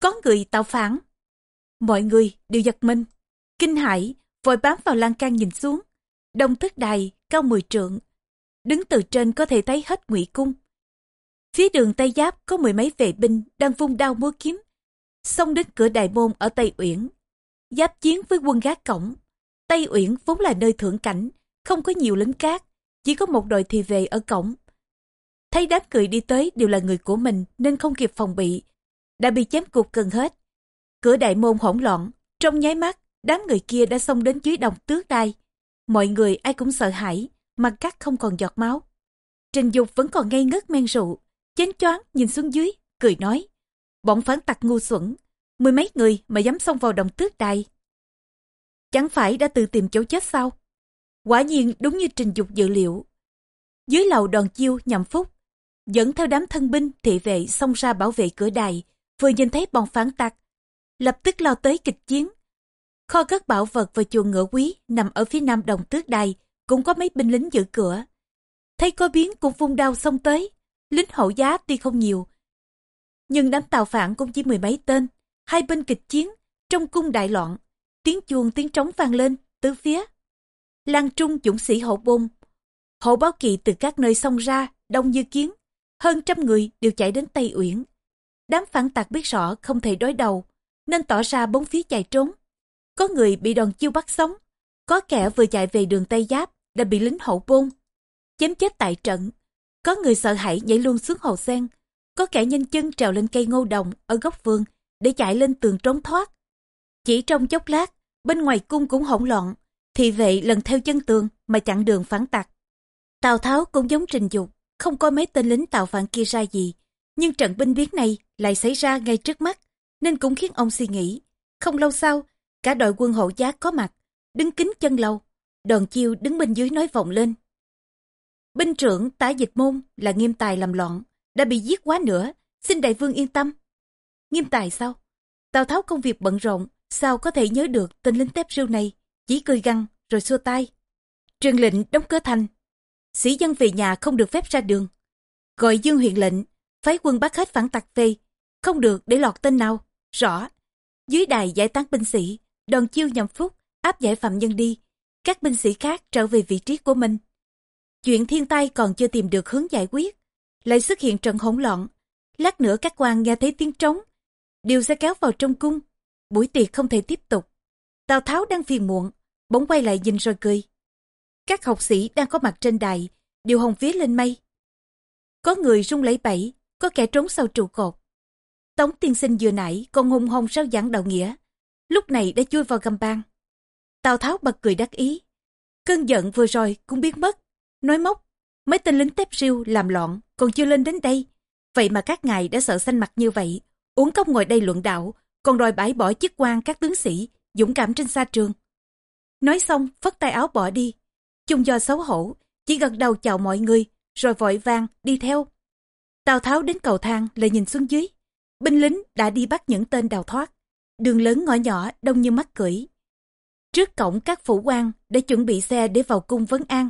Có người tạo phản. Mọi người đều giật mình. Kinh hãi, vội bám vào lan can nhìn xuống. Đông thức đài, cao mười trượng. Đứng từ trên có thể thấy hết ngụy cung. Phía đường Tây Giáp có mười mấy vệ binh đang vung đao múa kiếm. Xông đến cửa đại môn ở Tây Uyển. Giáp chiến với quân gác cổng. Tây Uyển vốn là nơi thượng cảnh, không có nhiều lính cát, chỉ có một đội thì về ở cổng. Thấy đám cười đi tới đều là người của mình nên không kịp phòng bị, đã bị chém cục gần hết. Cửa đại môn hỗn loạn, trong nháy mắt, đám người kia đã xông đến dưới đồng tước đai. Mọi người ai cũng sợ hãi, mặt cắt không còn giọt máu. Trình Dục vẫn còn ngây ngất men rượu, chén choáng nhìn xuống dưới, cười nói. Bọn phán tặc ngu xuẩn, mười mấy người mà dám xông vào đồng tước đài. Chẳng phải đã tự tìm chỗ chết sao? Quả nhiên đúng như Trình Dục dự liệu. Dưới lầu đòn chiêu nhằm phúc, dẫn theo đám thân binh thị vệ xông ra bảo vệ cửa đài, vừa nhìn thấy bọn phản tặc, lập tức lao tới kịch chiến. Kho cất bảo vật và chuồng ngựa quý nằm ở phía nam đồng tước đài, cũng có mấy binh lính giữ cửa. thấy có biến cũng vung đao xông tới. Lính hậu giá tuy không nhiều, nhưng đám tàu phản cũng chỉ mười mấy tên. Hai bên kịch chiến, trong cung đại loạn, tiếng chuông tiếng trống vang lên, tứ phía. Lan Trung dũng sĩ hậu bôn, hộ báo kỳ từ các nơi xông ra, đông như kiến. Hơn trăm người đều chạy đến Tây Uyển. Đám phản tặc biết rõ không thể đối đầu, nên tỏ ra bốn phía chạy trốn. Có người bị đòn chiêu bắt sống, có kẻ vừa chạy về đường Tây Giáp đã bị lính hậu bôn. Chém chết tại trận, có người sợ hãi nhảy luôn xuống hồ sen, có kẻ nhanh chân trèo lên cây ngô đồng ở góc vườn để chạy lên tường trốn thoát. Chỉ trong chốc lát, bên ngoài cung cũng hỗn loạn, thì vệ lần theo chân tường mà chặn đường phản tặc. Tào Tháo cũng giống trình dục, không có mấy tên lính tào phản kia ra gì, nhưng trận binh biến này lại xảy ra ngay trước mắt, nên cũng khiến ông suy nghĩ. Không lâu sau, cả đội quân hộ giá có mặt, đứng kính chân lâu, đòn chiêu đứng bên dưới nói vọng lên. Binh trưởng tả dịch môn là nghiêm tài làm loạn, đã bị giết quá nữa, xin đại vương yên tâm. Nghiêm tài sao? Tào Tháo công việc bận rộn, sao có thể nhớ được tên lính tép rêu này, chỉ cười găng rồi xua tay. Truyền lệnh đóng cửa thành, sĩ dân về nhà không được phép ra đường. Gọi dương huyện lệnh, phái quân bắt hết phản tặc về, không được để lọt tên nào, rõ. Dưới đài giải tán binh sĩ, đòn chiêu nhằm phúc, áp giải phạm nhân đi, các binh sĩ khác trở về vị trí của mình. Chuyện thiên tai còn chưa tìm được hướng giải quyết, lại xuất hiện trận hỗn loạn. Lát nữa các quan nghe thấy tiếng trống, đều sẽ kéo vào trong cung. Buổi tiệc không thể tiếp tục. Tào Tháo đang phiền muộn, bỗng quay lại nhìn rồi cười. Các học sĩ đang có mặt trên đài, đều hồng vía lên mây. Có người rung lấy bẫy, có kẻ trốn sau trụ cột. Tống tiên sinh vừa nãy còn hùng hồn sao giảng đạo nghĩa, lúc này đã chui vào gầm bang. Tào Tháo bật cười đắc ý. Cơn giận vừa rồi cũng biến mất, nói móc, mấy tên lính tép riêu làm loạn còn chưa lên đến đây. Vậy mà các ngài đã sợ xanh mặt như vậy, uống cốc ngồi đây luận đạo, còn đòi bãi bỏ chức quan các tướng sĩ, dũng cảm trên xa trường. Nói xong, phất tay áo bỏ đi. Chung do xấu hổ, chỉ gật đầu chào mọi người, rồi vội vàng đi theo. Tào Tháo đến cầu thang lại nhìn xuống dưới. Binh lính đã đi bắt những tên đào thoát. Đường lớn ngõ nhỏ đông như mắt cưỡi. Trước cổng các phủ quan để chuẩn bị xe để vào cung vấn an.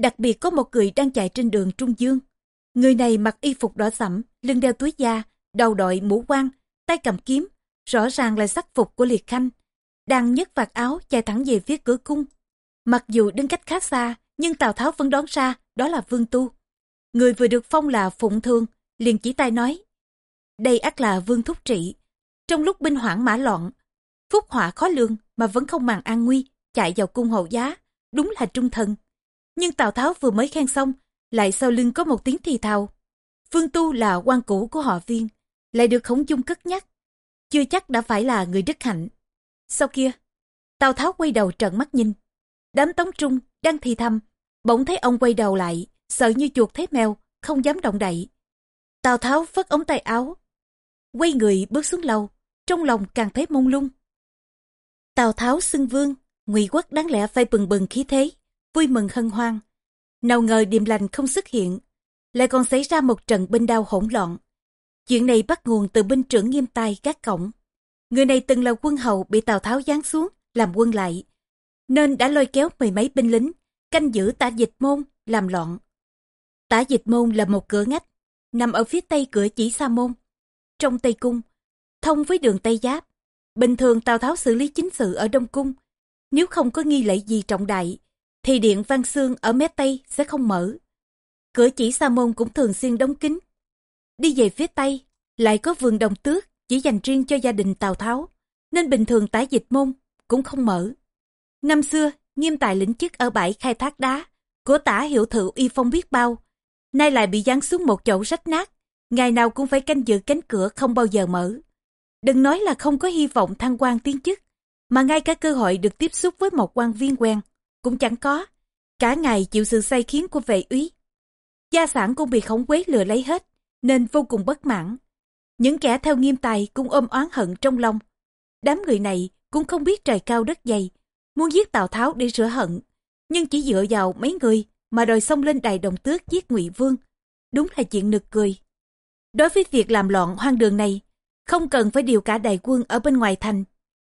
Đặc biệt có một người đang chạy trên đường Trung Dương. Người này mặc y phục đỏ sẫm, lưng đeo túi da, đầu đội mũ quan, tay cầm kiếm, rõ ràng là sắc phục của liệt khanh. Đang nhấc vạt áo chạy thẳng về phía cửa cung. Mặc dù đứng cách khá xa, nhưng Tào Tháo vẫn đoán ra đó là Vương Tu. Người vừa được phong là Phụng Thương, liền chỉ tay nói. Đây ắt là Vương Thúc Trị. Trong lúc binh hoảng mã loạn, phúc họa khó lường mà vẫn không màng an nguy, chạy vào cung hậu giá, đúng là trung thần. Nhưng Tào Tháo vừa mới khen xong, lại sau lưng có một tiếng thì thào. Vương Tu là quan cũ của họ viên, lại được khổng dung cất nhắc. Chưa chắc đã phải là người đức hạnh. Sau kia, Tào Tháo quay đầu trợn mắt nhìn. Đám tống trung đang thì thầm, bỗng thấy ông quay đầu lại, sợ như chuột thấy mèo, không dám động đậy. Tào Tháo phất ống tay áo, quay người bước xuống lầu, trong lòng càng thấy mông lung. Tào Tháo xưng vương, ngụy quốc đáng lẽ phải bừng bừng khí thế, vui mừng hân hoan. Nào ngờ điềm lành không xuất hiện, lại còn xảy ra một trận binh đao hỗn loạn. Chuyện này bắt nguồn từ binh trưởng nghiêm tài gác cổng. Người này từng là quân hầu bị Tào Tháo giáng xuống, làm quân lại, nên đã lôi kéo mười mấy binh lính, canh giữ tả dịch môn, làm loạn. Tả dịch môn là một cửa ngách, nằm ở phía tây cửa chỉ sa môn. Trong Tây Cung, thông với đường Tây Giáp. Bình thường Tào Tháo xử lý chính sự ở Đông Cung. Nếu không có nghi lễ gì trọng đại, thì điện Văn Xương ở mé Tây sẽ không mở. Cửa chỉ sa môn cũng thường xuyên đóng kín. Đi về phía Tây, lại có vườn đồng tước chỉ dành riêng cho gia đình Tào Tháo, nên bình thường tái dịch môn cũng không mở. Năm xưa, nghiêm tài lĩnh chức ở bãi khai thác đá, của tả hiệu thự y phong biết bao, nay lại bị giáng xuống một chậu rách nát, ngày nào cũng phải canh giữ cánh cửa không bao giờ mở. Đừng nói là không có hy vọng thăng quan tiến chức, mà ngay cả cơ hội được tiếp xúc với một quan viên quen cũng chẳng có. Cả ngày chịu sự say khiến của vệ úy. Gia sản cũng bị khống quế lừa lấy hết, nên vô cùng bất mãn. Những kẻ theo nghiêm tài cũng ôm oán hận trong lòng. Đám người này cũng không biết trời cao đất dày, muốn giết Tào Tháo để rửa hận, nhưng chỉ dựa vào mấy người mà đòi xông lên đài đồng tước giết ngụy Vương. Đúng là chuyện nực cười. Đối với việc làm loạn hoang đường này, không cần phải điều cả đại quân ở bên ngoài thành.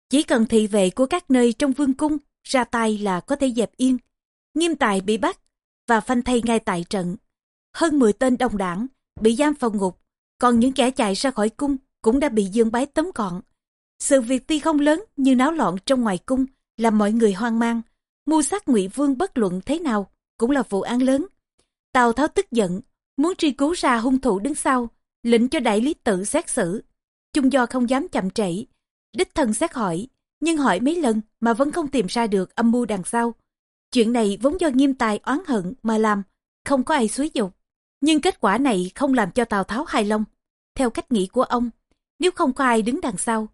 Chỉ cần thị vệ của các nơi trong vương cung ra tay là có thể dẹp yên. Nghiêm tài bị bắt, và phanh thay ngay tại trận. Hơn 10 tên đồng đảng bị giam phòng ngục, còn những kẻ chạy ra khỏi cung cũng đã bị dương bái tấm gọn. Sự việc tuy không lớn như náo loạn trong ngoài cung làm mọi người hoang mang. Mưu sát ngụy Vương bất luận thế nào cũng là vụ án lớn. Tào Tháo tức giận, muốn truy cứu ra hung thủ đứng sau, lệnh cho đại lý tự xét xử. Chung do không dám chậm trễ, đích thân xét hỏi, nhưng hỏi mấy lần mà vẫn không tìm ra được âm mưu đằng sau. Chuyện này vốn do nghiêm tài oán hận mà làm, không có ai xúi dục. Nhưng kết quả này không làm cho Tào Tháo hài lòng. Theo cách nghĩ của ông, nếu không có ai đứng đằng sau,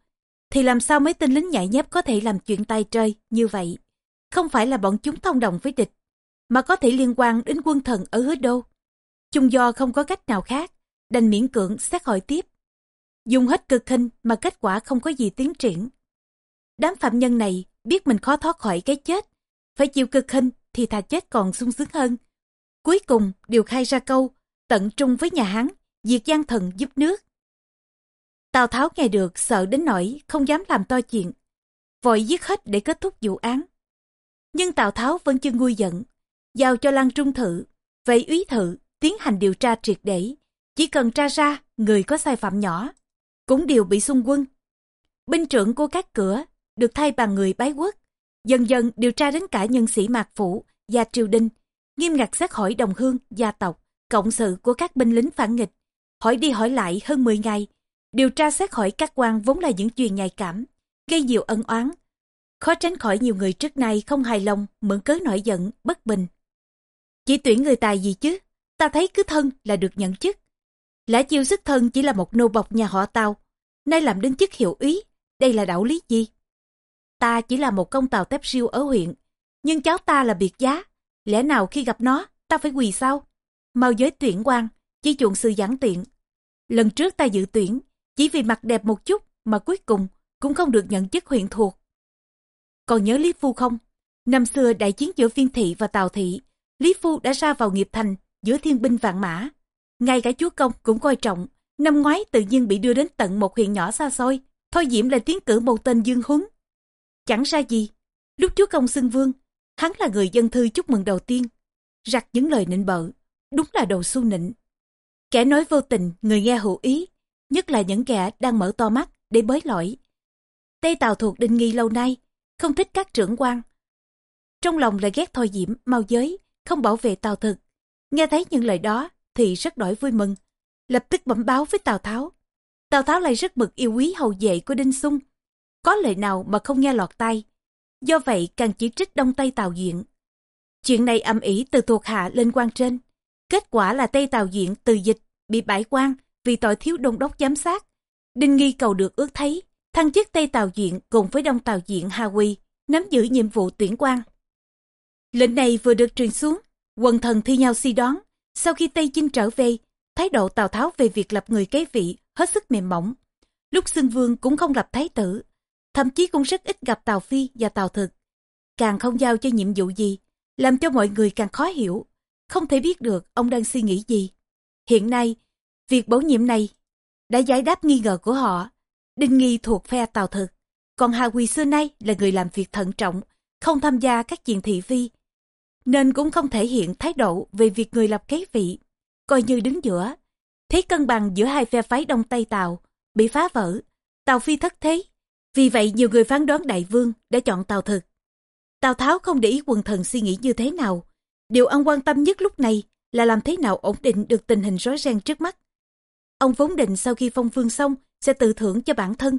thì làm sao mấy tên lính nhảy nhép có thể làm chuyện tay chơi như vậy? Không phải là bọn chúng thông đồng với địch, mà có thể liên quan đến quân thần ở hứa đô. Chung do không có cách nào khác, đành miễn cưỡng xét hỏi tiếp. Dùng hết cực hình mà kết quả không có gì tiến triển. Đám phạm nhân này biết mình khó thoát khỏi cái chết, phải chịu cực hình thì thà chết còn sung sướng hơn. Cuối cùng đều khai ra câu, tận trung với nhà Hán, diệt gian thần giúp nước. Tào Tháo nghe được sợ đến nỗi không dám làm to chuyện, vội giết hết để kết thúc vụ án. Nhưng Tào Tháo vẫn chưa nguôi giận, giao cho Lan Trung Thự, vậy úy thự tiến hành điều tra triệt để, chỉ cần tra ra người có sai phạm nhỏ, cũng đều bị xung quân. Binh trưởng của các cửa được thay bằng người bái quốc, dần dần điều tra đến cả nhân sĩ mạc phủ và triều đình, nghiêm ngặt xét hỏi đồng hương, gia tộc, cộng sự của các binh lính phản nghịch, hỏi đi hỏi lại hơn 10 ngày, điều tra xét hỏi các quan vốn là những chuyện nhạy cảm, gây nhiều ân oán. Khó tránh khỏi nhiều người trước nay không hài lòng, mượn cớ nổi giận, bất bình. Chỉ tuyển người tài gì chứ, ta thấy cứ thân là được nhận chức. Lã chiêu xuất thân chỉ là một nô bọc nhà họ Tàu, nay làm đến chức hiệu úy, đây là đạo lý gì? Ta chỉ là một công tàu tép siêu ở huyện, nhưng cháu ta là biệt giá, lẽ nào khi gặp nó, ta phải quỳ sao? Mau giới tuyển quan, chỉ chuộng sự giảng tiện. Lần trước ta dự tuyển, chỉ vì mặt đẹp một chút mà cuối cùng cũng không được nhận chức huyện thuộc. Còn nhớ Lý Phu không? Năm xưa đại chiến giữa Viên Thị và Tào Thị, Lý Phu đã ra vào nghiệp thành giữa thiên binh vạn mã. Ngay cả chúa công cũng coi trọng, năm ngoái tự nhiên bị đưa đến tận một huyện nhỏ xa xôi. Thôi Diễm lại tiến cử một tên Dương Huấn. Chẳng ra gì, lúc chúa công xưng vương, hắn là người dân thư chúc mừng đầu tiên. Rặt những lời nịnh bợ, đúng là đầu su nịnh. Kẻ nói vô tình, người nghe hữu ý, nhất là những kẻ đang mở to mắt để bới lỗi. Tây Tào thuộc Đinh Nghi lâu nay, không thích các trưởng quan. Trong lòng lại ghét Thôi Diễm, mau giới, không bảo vệ Tào thực. Nghe thấy những lời đó thì rất đổi vui mừng, lập tức bẩm báo với Tào Tháo. Tào Tháo lại rất mực yêu quý hầu vệ của Đinh Sung. Có lời nào mà không nghe lọt tai. Do vậy càng chỉ trích đông Tây Tào Diện. Chuyện này âm ỉ từ thuộc hạ lên quan trên. Kết quả là Tây Tào Diện từ dịch, bị bãi quan vì tội thiếu đông đốc giám sát. Đinh Nghi cầu được ước thấy, thăng chức Tây Tào Diện cùng với Đông Tào Diện Hà Quy, nắm giữ nhiệm vụ tuyển quan. Lệnh này vừa được truyền xuống, quần thần thi nhau si đoán. Sau khi Tây Chinh trở về, thái độ Tào Tháo về việc lập người kế vị hết sức mềm mỏng. Lúc xưng vương cũng không lập thái tử, thậm chí cũng rất ít gặp Tào Phi và Tào Thực. Càng không giao cho nhiệm vụ gì, làm cho mọi người càng khó hiểu, không thể biết được ông đang suy nghĩ gì. Hiện nay, việc bổ nhiệm này đã giải đáp nghi ngờ của họ. Đinh Nghi thuộc phe Tào Thực, còn Hà Quỳ xưa nay là người làm việc thận trọng, không tham gia các chuyện thị phi, nên cũng không thể hiện thái độ về việc người lập kế vị, coi như đứng giữa. Thế cân bằng giữa hai phe phái Đông Tây Tàu bị phá vỡ, Tàu Phi thất thế. Vì vậy nhiều người phán đoán đại vương đã chọn Tàu Thực. Tào Tháo không để ý quần thần suy nghĩ như thế nào. Điều ông quan tâm nhất lúc này là làm thế nào ổn định được tình hình rối ren trước mắt. Ông vốn định sau khi phong vương xong sẽ tự thưởng cho bản thân,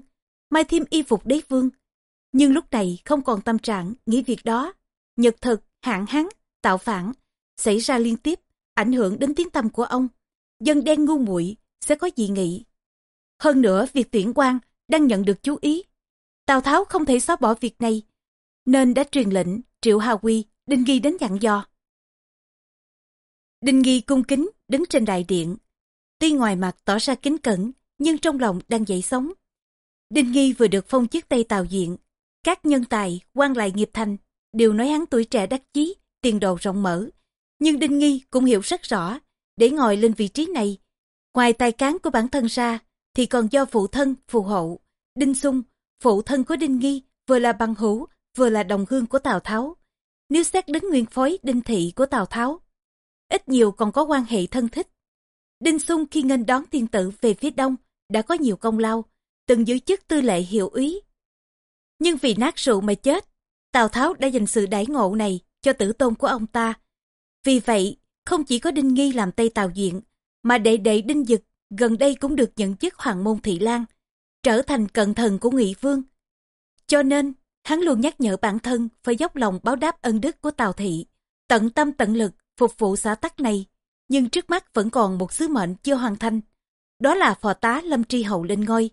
mai thêm y phục đế vương. Nhưng lúc này không còn tâm trạng nghĩ việc đó. Nhật thực, hạn hán, tạo phản, xảy ra liên tiếp, ảnh hưởng đến tiếng tâm của ông. Dân đen ngu muội sẽ có dị nghị. Hơn nữa việc tuyển quan đang nhận được chú ý. Tào Tháo không thể xóa bỏ việc này, nên đã truyền lệnh Triệu Hà Quy, Đinh Ghi đến dặn dò. Đinh Nghi cung kính đứng trên đại điện. Tuy ngoài mặt tỏ ra kính cẩn, nhưng trong lòng đang dậy sống. Đinh Nghi vừa được phong chức Tây Tào Diện. Các nhân tài, quan lại nghiệp thành, đều nói hắn tuổi trẻ đắc chí, tiền đồ rộng mở. Nhưng Đinh Nghi cũng hiểu rất rõ, để ngồi lên vị trí này, ngoài tài cán của bản thân ra, thì còn do phụ thân, phù hộ. Đinh Sung, phụ thân của Đinh Nghi, vừa là bằng hữu, vừa là đồng hương của Tào Tháo. Nếu xét đến nguyên phối Đinh Thị của Tào Tháo, ít nhiều còn có quan hệ thân thích. Đinh Sung khi nghênh đón tiên tử về phía đông đã có nhiều công lao, từng giữ chức tư lệ hiệu úy. Nhưng vì nát rượu mà chết, Tào Tháo đã dành sự đãi ngộ này cho tử tôn của ông ta. Vì vậy, không chỉ có Đinh Nghi làm Tây Tào Diện, mà đệ đệ Đinh Dực gần đây cũng được nhận chức Hoàng môn Thị Lan, trở thành cận thần của Ngụy Vương. Cho nên, hắn luôn nhắc nhở bản thân phải dốc lòng báo đáp ân đức của Tào Thị, tận tâm tận lực phục vụ xã tắc này. Nhưng trước mắt vẫn còn một sứ mệnh chưa hoàn thành. Đó là phò tá Lâm Tri Hậu lên ngôi.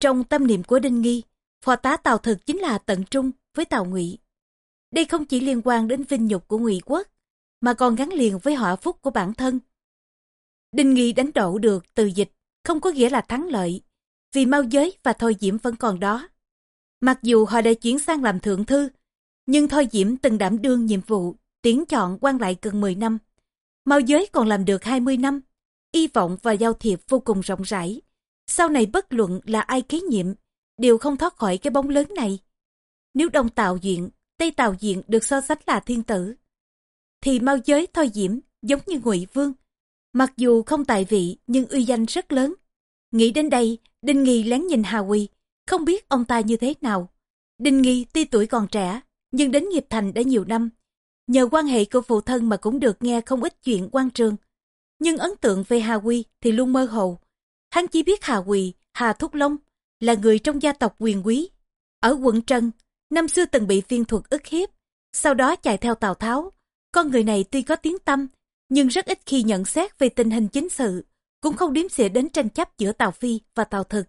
Trong tâm niệm của Đinh Nghi, phò tá Tào Thực chính là tận trung với Tào Ngụy. Đây không chỉ liên quan đến vinh nhục của Ngụy quốc, mà còn gắn liền với họa phúc của bản thân. Đinh Nghi đánh đổ được từ dịch, không có nghĩa là thắng lợi, vì mau giới và thôi diễm vẫn còn đó. Mặc dù họ đã chuyển sang làm thượng thư, nhưng thôi diễm từng đảm đương nhiệm vụ tiến chọn quan lại gần 10 năm. Mao giới còn làm được 20 năm, y vọng và giao thiệp vô cùng rộng rãi. Sau này bất luận là ai kế nhiệm, đều không thoát khỏi cái bóng lớn này. Nếu Đông Tào Duyện, Tây Tào diện được so sánh là thiên tử, thì mau giới thôi diễm giống như Ngụy Vương. Mặc dù không tài vị nhưng uy danh rất lớn. Nghĩ đến đây, Đinh Nghi lén nhìn Hà Quy, không biết ông ta như thế nào. Đinh Nghi tuy tuổi còn trẻ, nhưng đến nghiệp thành đã nhiều năm, Nhờ quan hệ của phụ thân mà cũng được nghe không ít chuyện quan trường. Nhưng ấn tượng về Hà Quy thì luôn mơ hồ. Hắn chỉ biết Hà Quỳ, Hà Thúc Long là người trong gia tộc quyền quý. Ở quận Trân, năm xưa từng bị viên thuật ức hiếp, sau đó chạy theo Tào Tháo. Con người này tuy có tiếng tâm, nhưng rất ít khi nhận xét về tình hình chính sự, cũng không điếm xỉa đến tranh chấp giữa Tào Phi và Tào Thực.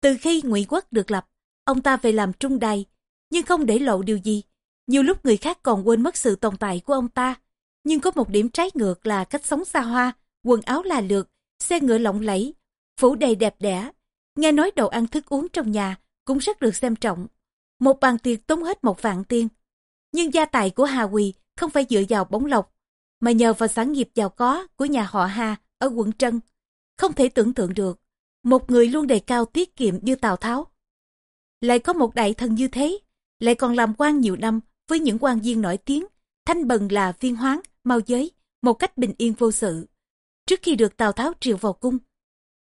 Từ khi ngụy quốc được lập, ông ta về làm trung đài, nhưng không để lộ điều gì, nhiều lúc người khác còn quên mất sự tồn tại của ông ta. Nhưng có một điểm trái ngược là cách sống xa hoa, quần áo là lượt, xe ngựa lộng lẫy, phủ đầy đẹp đẽ. Nghe nói đồ ăn thức uống trong nhà cũng rất được xem trọng. Một bàn tiệc tốn hết một vạn tiền. Nhưng gia tài của Hà Quỳ không phải dựa vào bóng lộc, mà nhờ vào sản nghiệp giàu có của nhà họ Hà ở quận Trân. Không thể tưởng tượng được, một người luôn đề cao tiết kiệm như Tào Tháo. Lại có một đại thần như thế, lại còn làm quan nhiều năm với những quan viên nổi tiếng, thanh bần là viên hoáng, mau giới, một cách bình yên vô sự. Trước khi được Tào Tháo triệu vào cung,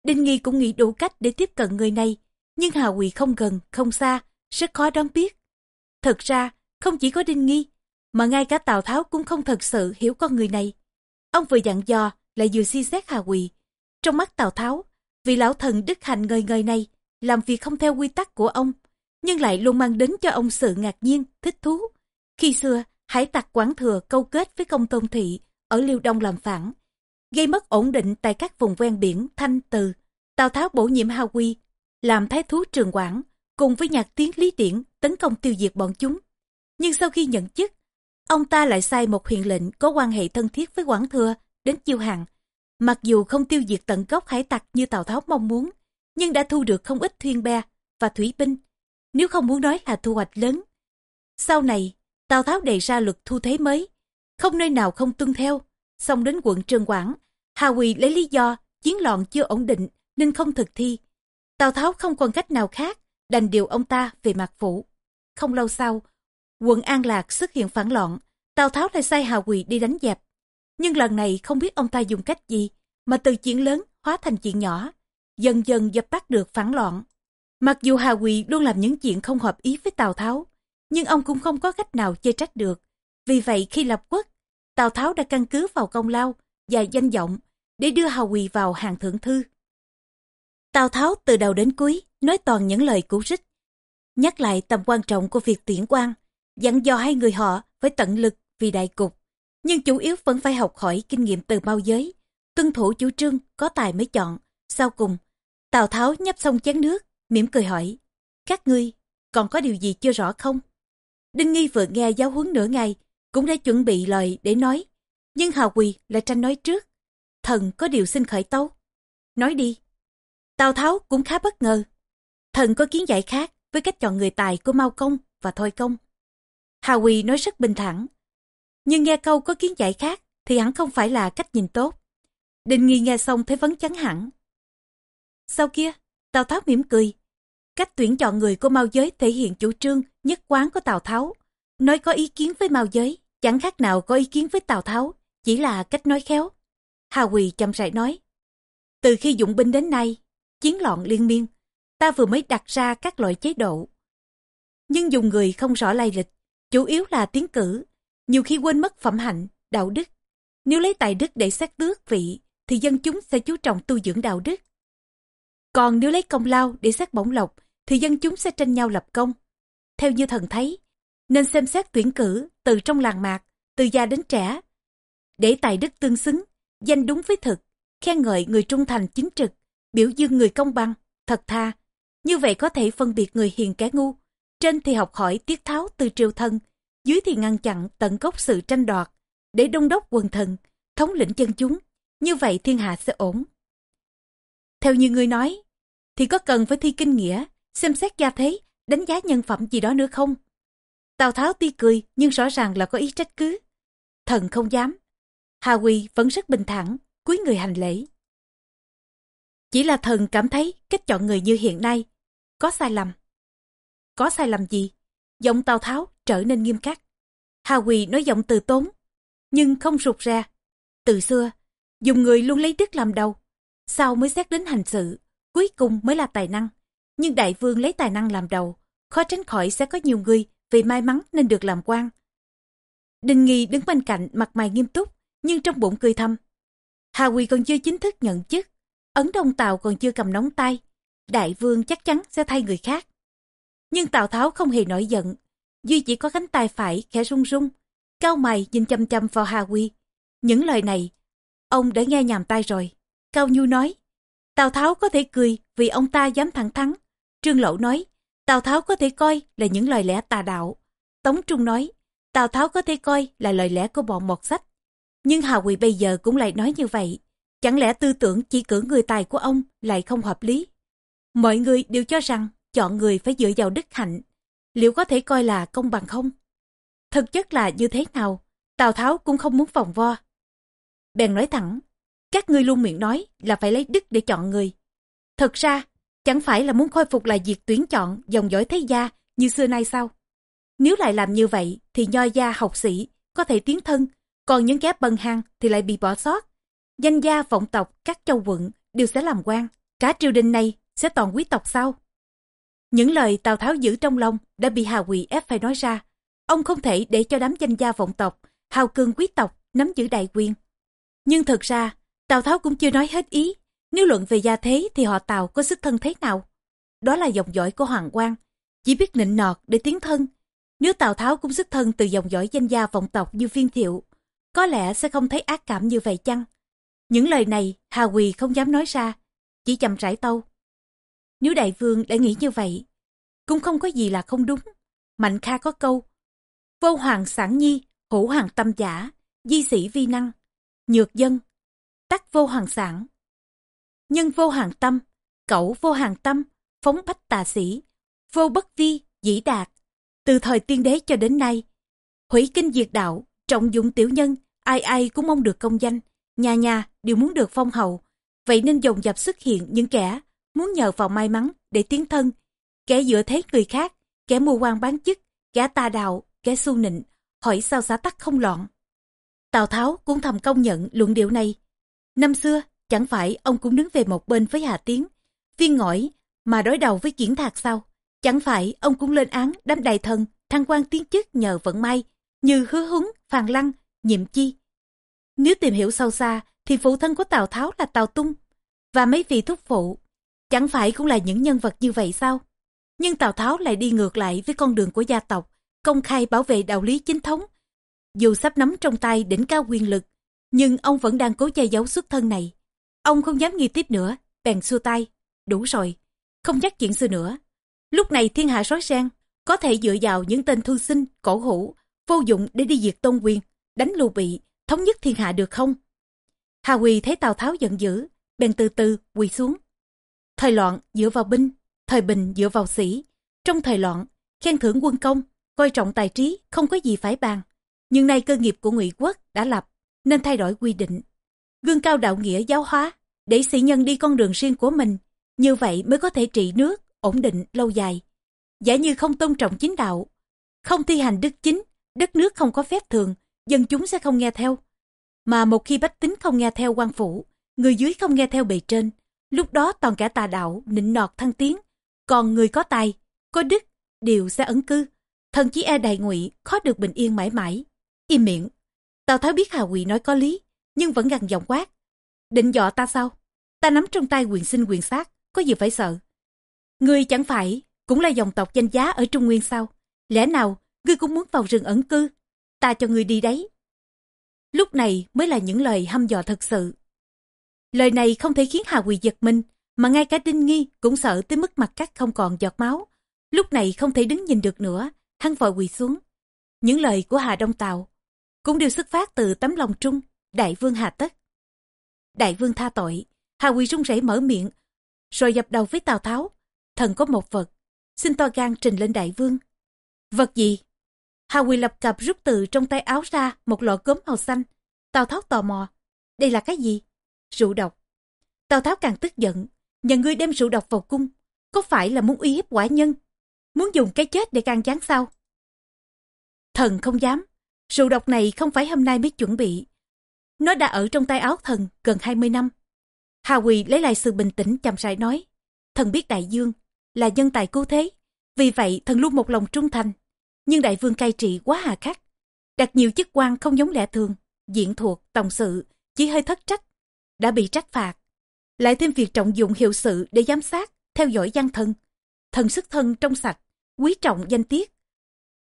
Đinh Nghi cũng nghĩ đủ cách để tiếp cận người này, nhưng Hà Quỳ không gần, không xa, rất khó đoán biết. Thật ra, không chỉ có Đinh Nghi, mà ngay cả Tào Tháo cũng không thật sự hiểu con người này. Ông vừa dặn dò, lại vừa suy xét Hà Quỳ. Trong mắt Tào Tháo, vị lão thần đức hạnh ngời ngời này, làm việc không theo quy tắc của ông, nhưng lại luôn mang đến cho ông sự ngạc nhiên, thích thú. Khi xưa, hải tặc quảng thừa câu kết với công tôn thị ở Liêu Đông làm phản, gây mất ổn định tại các vùng ven biển Thanh Từ. Tào Tháo bổ nhiệm Hà Quy, làm thái thú trường quảng, cùng với nhạc tiếng Lý Điển tấn công tiêu diệt bọn chúng. Nhưng sau khi nhận chức, ông ta lại sai một huyện lệnh có quan hệ thân thiết với Quảng Thừa đến chiêu hàng. Mặc dù không tiêu diệt tận gốc hải tặc như Tào Tháo mong muốn, nhưng đã thu được không ít thuyền bè và thủy binh. Nếu không muốn nói là thu hoạch lớn. Sau này, Tào Tháo đề ra luật thu thế mới, không nơi nào không tuân theo. Xong đến quận Trương Quảng, Hà Quỳ lấy lý do chiến loạn chưa ổn định nên không thực thi. Tào Tháo không còn cách nào khác, đành điều ông ta về mặt phủ. Không lâu sau, quận An Lạc xuất hiện phản loạn, Tào Tháo lại sai Hà Quỳ đi đánh dẹp. Nhưng lần này không biết ông ta dùng cách gì, mà từ chuyện lớn hóa thành chuyện nhỏ, dần dần dập tắt được phản loạn. Mặc dù Hà Quỳ luôn làm những chuyện không hợp ý với Tào Tháo, nhưng ông cũng không có cách nào chê trách được. Vì vậy khi lập quốc, Tào Tháo đã căn cứ vào công lao và danh vọng để đưa Hà Quỳ vào hàng thượng thư. Tào Tháo từ đầu đến cuối nói toàn những lời cũ rích, nhắc lại tầm quan trọng của việc tuyển quan, dặn dò hai người họ phải tận lực vì đại cục, nhưng chủ yếu vẫn phải học hỏi kinh nghiệm từ bao giới, tuân thủ chủ trương có tài mới chọn. Sau cùng, Tào Tháo nhấp xong chén nước, mỉm cười hỏi, các ngươi còn có điều gì chưa rõ không? Đinh Nghi vừa nghe giáo huấn nửa ngày, cũng đã chuẩn bị lời để nói. Nhưng Hào Quỳ lại tranh nói trước. Thần có điều xin khởi tấu. Nói đi. Tào Tháo cũng khá bất ngờ. Thần có kiến giải khác với cách chọn người tài của Mao Công và Thôi Công. hà Quỳ nói rất bình thản. Nhưng nghe câu có kiến giải khác thì hẳn không phải là cách nhìn tốt. Đinh Nghi nghe xong thấy vấn chắn hẳn. Sau kia, Tào Tháo mỉm cười, Cách tuyển chọn người của Mao Giới thể hiện chủ trương nhất quán của Tào Tháo. Nói có ý kiến với Mao Giới, chẳng khác nào có ý kiến với Tào Tháo, chỉ là cách nói khéo. Hà Quỳ chậm rãi nói. Từ khi dụng binh đến nay, chiến loạn liên miên, ta vừa mới đặt ra các loại chế độ. Nhưng dùng người không rõ lai lịch, chủ yếu là tiến cử, nhiều khi quên mất phẩm hạnh, đạo đức. Nếu lấy tài đức để xét tước vị, thì dân chúng sẽ chú trọng tu dưỡng đạo đức. Còn nếu lấy công lao để xét bổng lộc, thì dân chúng sẽ tranh nhau lập công. Theo như thần thấy, nên xem xét tuyển cử từ trong làng mạc, từ già đến trẻ. Để tài đức tương xứng, danh đúng với thực, khen ngợi người trung thành chính trực, biểu dương người công bằng, thật tha. Như vậy có thể phân biệt người hiền kẻ ngu. Trên thì học hỏi tiết tháo từ triều thân, dưới thì ngăn chặn tận gốc sự tranh đoạt, để đông đốc quần thần, thống lĩnh chân chúng. Như vậy thiên hạ sẽ ổn. Theo như người nói, thì có cần phải thi kinh nghĩa, xem xét gia thế, đánh giá nhân phẩm gì đó nữa không? Tào Tháo tuy cười nhưng rõ ràng là có ý trách cứ. Thần không dám. Hà Quy vẫn rất bình thản, cúi người hành lễ. Chỉ là thần cảm thấy cách chọn người như hiện nay có sai lầm. Có sai lầm gì? Giọng Tào Tháo trở nên nghiêm khắc. Hà Quỳ nói giọng từ tốn, nhưng không rụt ra. Từ xưa, dùng người luôn lấy đức làm đầu, sau mới xét đến hành sự, cuối cùng mới là tài năng. Nhưng đại vương lấy tài năng làm đầu, khó tránh khỏi sẽ có nhiều người vì may mắn nên được làm quan. Đinh Nghi đứng bên cạnh mặt mày nghiêm túc, nhưng trong bụng cười thầm. Hà Quỳ còn chưa chính thức nhận chức, Ấn Đông Tàu còn chưa cầm nóng tay, đại vương chắc chắn sẽ thay người khác. Nhưng Tào Tháo không hề nổi giận, Duy chỉ có cánh tay phải khẽ run run, cao mày nhìn chăm chăm vào Hà Quy. Những lời này, ông đã nghe nhàm tai rồi. Cao Nhu nói, Tào Tháo có thể cười vì ông ta dám thẳng thắn. Trương Lỗ nói, Tào Tháo có thể coi là những lời lẽ tà đạo. Tống Trung nói, Tào Tháo có thể coi là lời lẽ của bọn mọt sách. Nhưng Hà Quỳ bây giờ cũng lại nói như vậy. Chẳng lẽ tư tưởng chỉ cử người tài của ông lại không hợp lý? Mọi người đều cho rằng chọn người phải dựa vào đức hạnh. Liệu có thể coi là công bằng không? Thực chất là như thế nào? Tào Tháo cũng không muốn vòng vo. Bèn nói thẳng, các ngươi luôn miệng nói là phải lấy đức để chọn người. Thật ra, chẳng phải là muốn khôi phục lại việc tuyển chọn dòng dõi thế gia như xưa nay sao? Nếu lại làm như vậy thì nho gia học sĩ có thể tiến thân, còn những kẻ bần hàng thì lại bị bỏ sót. Danh gia vọng tộc các châu quận đều sẽ làm quan. Cả triều đình này sẽ toàn quý tộc sao? Những lời Tào Tháo giữ trong lòng đã bị Hà Quỳ ép phải nói ra. Ông không thể để cho đám danh gia vọng tộc, hào cường quý tộc nắm giữ đại quyền. Nhưng thật ra, Tào Tháo cũng chưa nói hết ý. Nếu luận về gia thế thì họ Tào có sức thân thế nào? Đó là dòng dõi của Hoàng Quang, chỉ biết nịnh nọt để tiến thân. Nếu Tào Tháo cũng xuất thân từ dòng dõi danh gia vọng tộc như viên thiệu, có lẽ sẽ không thấy ác cảm như vậy chăng? Những lời này Hà Quỳ không dám nói ra, chỉ chậm rãi tâu. Nếu đại vương đã nghĩ như vậy, cũng không có gì là không đúng. Mạnh Kha có câu, vô hoàng sản nhi, hữu hoàng tâm giả, di sĩ vi năng, nhược dân, tắc vô hoàng sản. Nhân vô hoàng tâm, cẩu vô hàng tâm, phóng bách tà sĩ, vô bất vi, dĩ đạt. Từ thời tiên đế cho đến nay, hủy kinh diệt đạo, trọng dụng tiểu nhân, ai ai cũng mong được công danh, nhà nhà đều muốn được phong hậu. Vậy nên dồn dập xuất hiện những kẻ muốn nhờ vào may mắn để tiến thân, kẻ dựa thế người khác, kẻ mua quan bán chức, kẻ tà đạo, kẻ su nịnh, hỏi sao xã tắc không loạn. Tào Tháo cũng thầm công nhận luận điệu này. Năm xưa, chẳng phải ông cũng đứng về một bên với Hà Tiến, viên ngõi mà đối đầu với kiển thạc sao? Chẳng phải ông cũng lên án đám đại thần, thăng quan tiến chức nhờ vận may, như hứa húng, phàn lăng, nhiệm chi. Nếu tìm hiểu sâu xa, thì phụ thân của Tào Tháo là Tào Tung, và mấy vị thúc phụ Chẳng phải cũng là những nhân vật như vậy sao? Nhưng Tào Tháo lại đi ngược lại với con đường của gia tộc, công khai bảo vệ đạo lý chính thống. Dù sắp nắm trong tay đỉnh cao quyền lực, nhưng ông vẫn đang cố che giấu xuất thân này. Ông không dám nghi tiếp nữa, bèn xua tay. Đủ rồi, không nhắc chuyện xưa nữa. Lúc này thiên hạ sói sang, có thể dựa vào những tên thư sinh, cổ hủ, vô dụng để đi diệt tôn quyền, đánh lưu bị, thống nhất thiên hạ được không? Hà Quỳ thấy Tào Tháo giận dữ, bèn từ từ quỳ xuống. Thời loạn dựa vào binh, thời bình dựa vào sĩ. Trong thời loạn, khen thưởng quân công, coi trọng tài trí, không có gì phải bàn. Nhưng nay cơ nghiệp của ngụy quốc đã lập, nên thay đổi quy định. Gương cao đạo nghĩa giáo hóa, để sĩ nhân đi con đường riêng của mình. Như vậy mới có thể trị nước, ổn định, lâu dài. Giả như không tôn trọng chính đạo, không thi hành đức chính, đất nước không có phép thường, dân chúng sẽ không nghe theo. Mà một khi bách tính không nghe theo quan phủ, người dưới không nghe theo bề trên, lúc đó toàn kẻ tà đạo, nịnh nọt thăng tiến. Còn người có tài, có đức, đều sẽ ấn cư. Thần chí e đại ngụy khó được bình yên mãi mãi. Im miệng. Tào Tháo biết Hà Quỳ nói có lý, nhưng vẫn gằn giọng quát. Định dọ ta sao? Ta nắm trong tay quyền sinh quyền sát, có gì phải sợ. Ngươi chẳng phải, cũng là dòng tộc danh giá ở Trung Nguyên sao? Lẽ nào, ngươi cũng muốn vào rừng ẩn cư? Ta cho ngươi đi đấy. Lúc này mới là những lời hăm dọ thật sự. Lời này không thể khiến Hà Quỳ giật mình, mà ngay cả Đinh Nghi cũng sợ tới mức mặt cắt không còn giọt máu. Lúc này không thể đứng nhìn được nữa, hắn vội quỳ xuống. Những lời của Hà Đông Tào cũng đều xuất phát từ tấm lòng trung, đại vương Hà Tất. Đại vương tha tội, Hà Quỳ run rẩy mở miệng, rồi dập đầu với Tào Tháo. Thần có một vật, xin to gan trình lên đại vương. Vật gì? Hà Quỳ lập cập rút từ trong tay áo ra một lọ cốm màu xanh. Tào Tháo tò mò, đây là cái gì? Rượu độc. Tào Tháo càng tức giận, nhà ngươi đem rượu độc vào cung, có phải là muốn uy hiếp quả nhân? Muốn dùng cái chết để can gián sao? Thần không dám, rượu độc này không phải hôm nay mới chuẩn bị. Nó đã ở trong tay áo thần gần 20 năm. Hà Quỳ lấy lại sự bình tĩnh chậm rãi nói, thần biết đại dương là nhân tài cứu thế, vì vậy thần luôn một lòng trung thành. Nhưng đại vương cai trị quá hà khắc, đặt nhiều chức quan không giống lẽ thường, diện thuộc, tổng sự, chỉ hơi thất trách, đã bị trách phạt. Lại thêm việc trọng dụng hiệu sự để giám sát, theo dõi gian thân. Thần sức thân trong sạch, quý trọng danh tiết.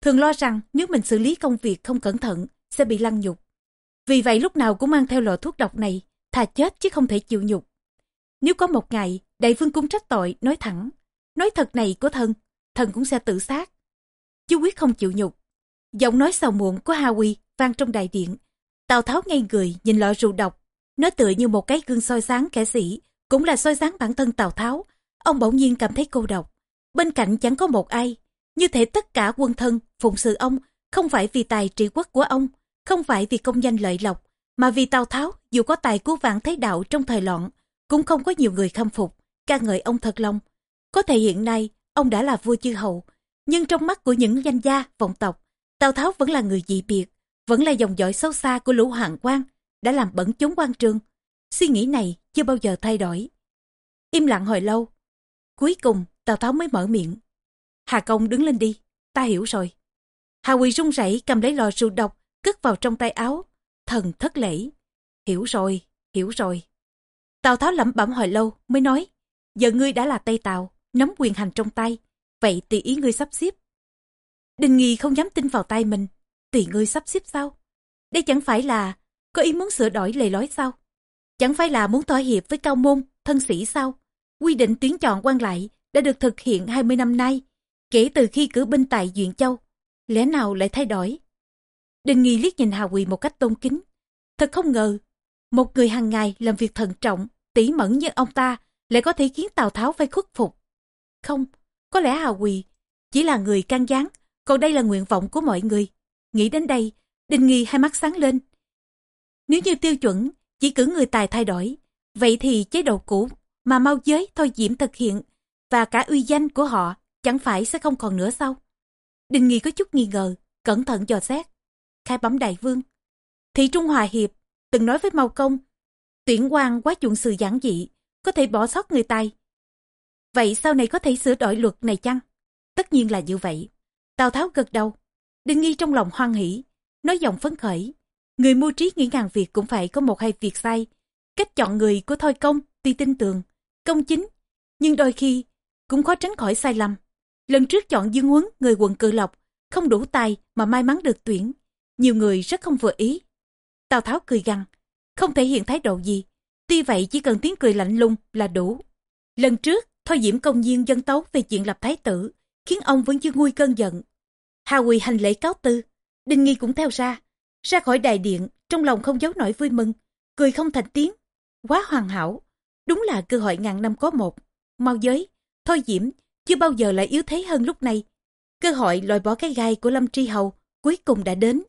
Thường lo rằng nếu mình xử lý công việc không cẩn thận sẽ bị lăng nhục. Vì vậy lúc nào cũng mang theo lọ thuốc độc này, thà chết chứ không thể chịu nhục. Nếu có một ngày, đại vương cũng trách tội, nói thẳng. Nói thật này của thần, thần cũng sẽ tự sát. Chú quyết không chịu nhục. Giọng nói sầu muộn của Hà Quy vang trong đại điện. Tào Tháo ngay người nhìn lọ rượu độc. Nó tựa như một cái gương soi sáng kẻ sĩ, cũng là soi sáng bản thân Tào Tháo. Ông bỗng nhiên cảm thấy cô độc. Bên cạnh chẳng có một ai. Như thể tất cả quân thân, phụng sự ông, không phải vì tài trị quốc của ông, không phải vì công danh lợi lộc, mà vì Tào Tháo dù có tài cứu vãn thế đạo trong thời loạn, cũng không có nhiều người khâm phục, ca ngợi ông thật lòng. Có thể hiện nay, ông đã là vua chư hầu, nhưng trong mắt của những danh gia, vọng tộc, Tào Tháo vẫn là người dị biệt, vẫn là dòng dõi xấu xa của lũ Hạng quan, đã làm bẩn chốn quan trường. Suy nghĩ này chưa bao giờ thay đổi. Im lặng hồi lâu. Cuối cùng, Tào Tháo mới mở miệng. Hà Công đứng lên đi, ta hiểu rồi. Hà Quỳ run rẩy cầm lấy lò rượu độc, cất vào trong tay áo. Thần thất lễ. Hiểu rồi, hiểu rồi. Tào Tháo lẩm bẩm hồi lâu mới nói, giờ ngươi đã là Tây Tào, nắm quyền hành trong tay, vậy tùy ý ngươi sắp xếp. Đình Nghi không dám tin vào tay mình, tùy ngươi sắp xếp sao? Đây chẳng phải là có ý muốn sửa đổi lề lối sao? Chẳng phải là muốn thỏa hiệp với cao môn, thân sĩ sao? Quy định tuyển chọn quan lại đã được thực hiện 20 năm nay, kể từ khi cử binh tại Duyện Châu. Lẽ nào lại thay đổi? Đình Nghi liếc nhìn Hà Quỳ một cách tôn kính. Thật không ngờ, một người hàng ngày làm việc thận trọng, tỉ mẫn như ông ta lại có thể khiến Tào Tháo phải khuất phục. Không, có lẽ Hà Quỳ chỉ là người can gián, còn đây là nguyện vọng của mọi người. Nghĩ đến đây, Đình Nghi hai mắt sáng lên. Nếu như tiêu chuẩn chỉ cử người tài thay đổi, vậy thì chế độ cũ mà mau giới thôi diễm thực hiện và cả uy danh của họ chẳng phải sẽ không còn nữa sao? đình Nghi có chút nghi ngờ, cẩn thận dò xét. Khai bấm đại vương. Thị Trung Hòa Hiệp từng nói với Mao Công tuyển quan quá chuộng sự giản dị, có thể bỏ sót người tài. Vậy sau này có thể sửa đổi luật này chăng? Tất nhiên là như vậy. Tào Tháo gật đầu, đinh nghi trong lòng hoan hỷ, nói giọng phấn khởi. Người mưu trí nghĩ ngàn việc cũng phải có một hai việc sai. Cách chọn người của Thôi Công tuy tin tưởng, công chính, nhưng đôi khi cũng khó tránh khỏi sai lầm. Lần trước chọn Dương Huấn người quận Cự Lộc, không đủ tài mà may mắn được tuyển. Nhiều người rất không vừa ý. Tào Tháo cười gằn, không thể hiện thái độ gì. Tuy vậy chỉ cần tiếng cười lạnh lùng là đủ. Lần trước, Thôi Diễm công nhiên dân tấu về chuyện lập thái tử, khiến ông vẫn chưa nguôi cơn giận. Hà Quỳ hành lễ cáo tư, Đinh Nghi cũng theo ra. Ra khỏi đại điện, trong lòng không giấu nổi vui mừng, cười không thành tiếng. Quá hoàn hảo, đúng là cơ hội ngàn năm có một. Mau giới, Thôi Diễm chưa bao giờ lại yếu thế hơn lúc này. Cơ hội loại bỏ cái gai của Lâm Tri Hầu cuối cùng đã đến.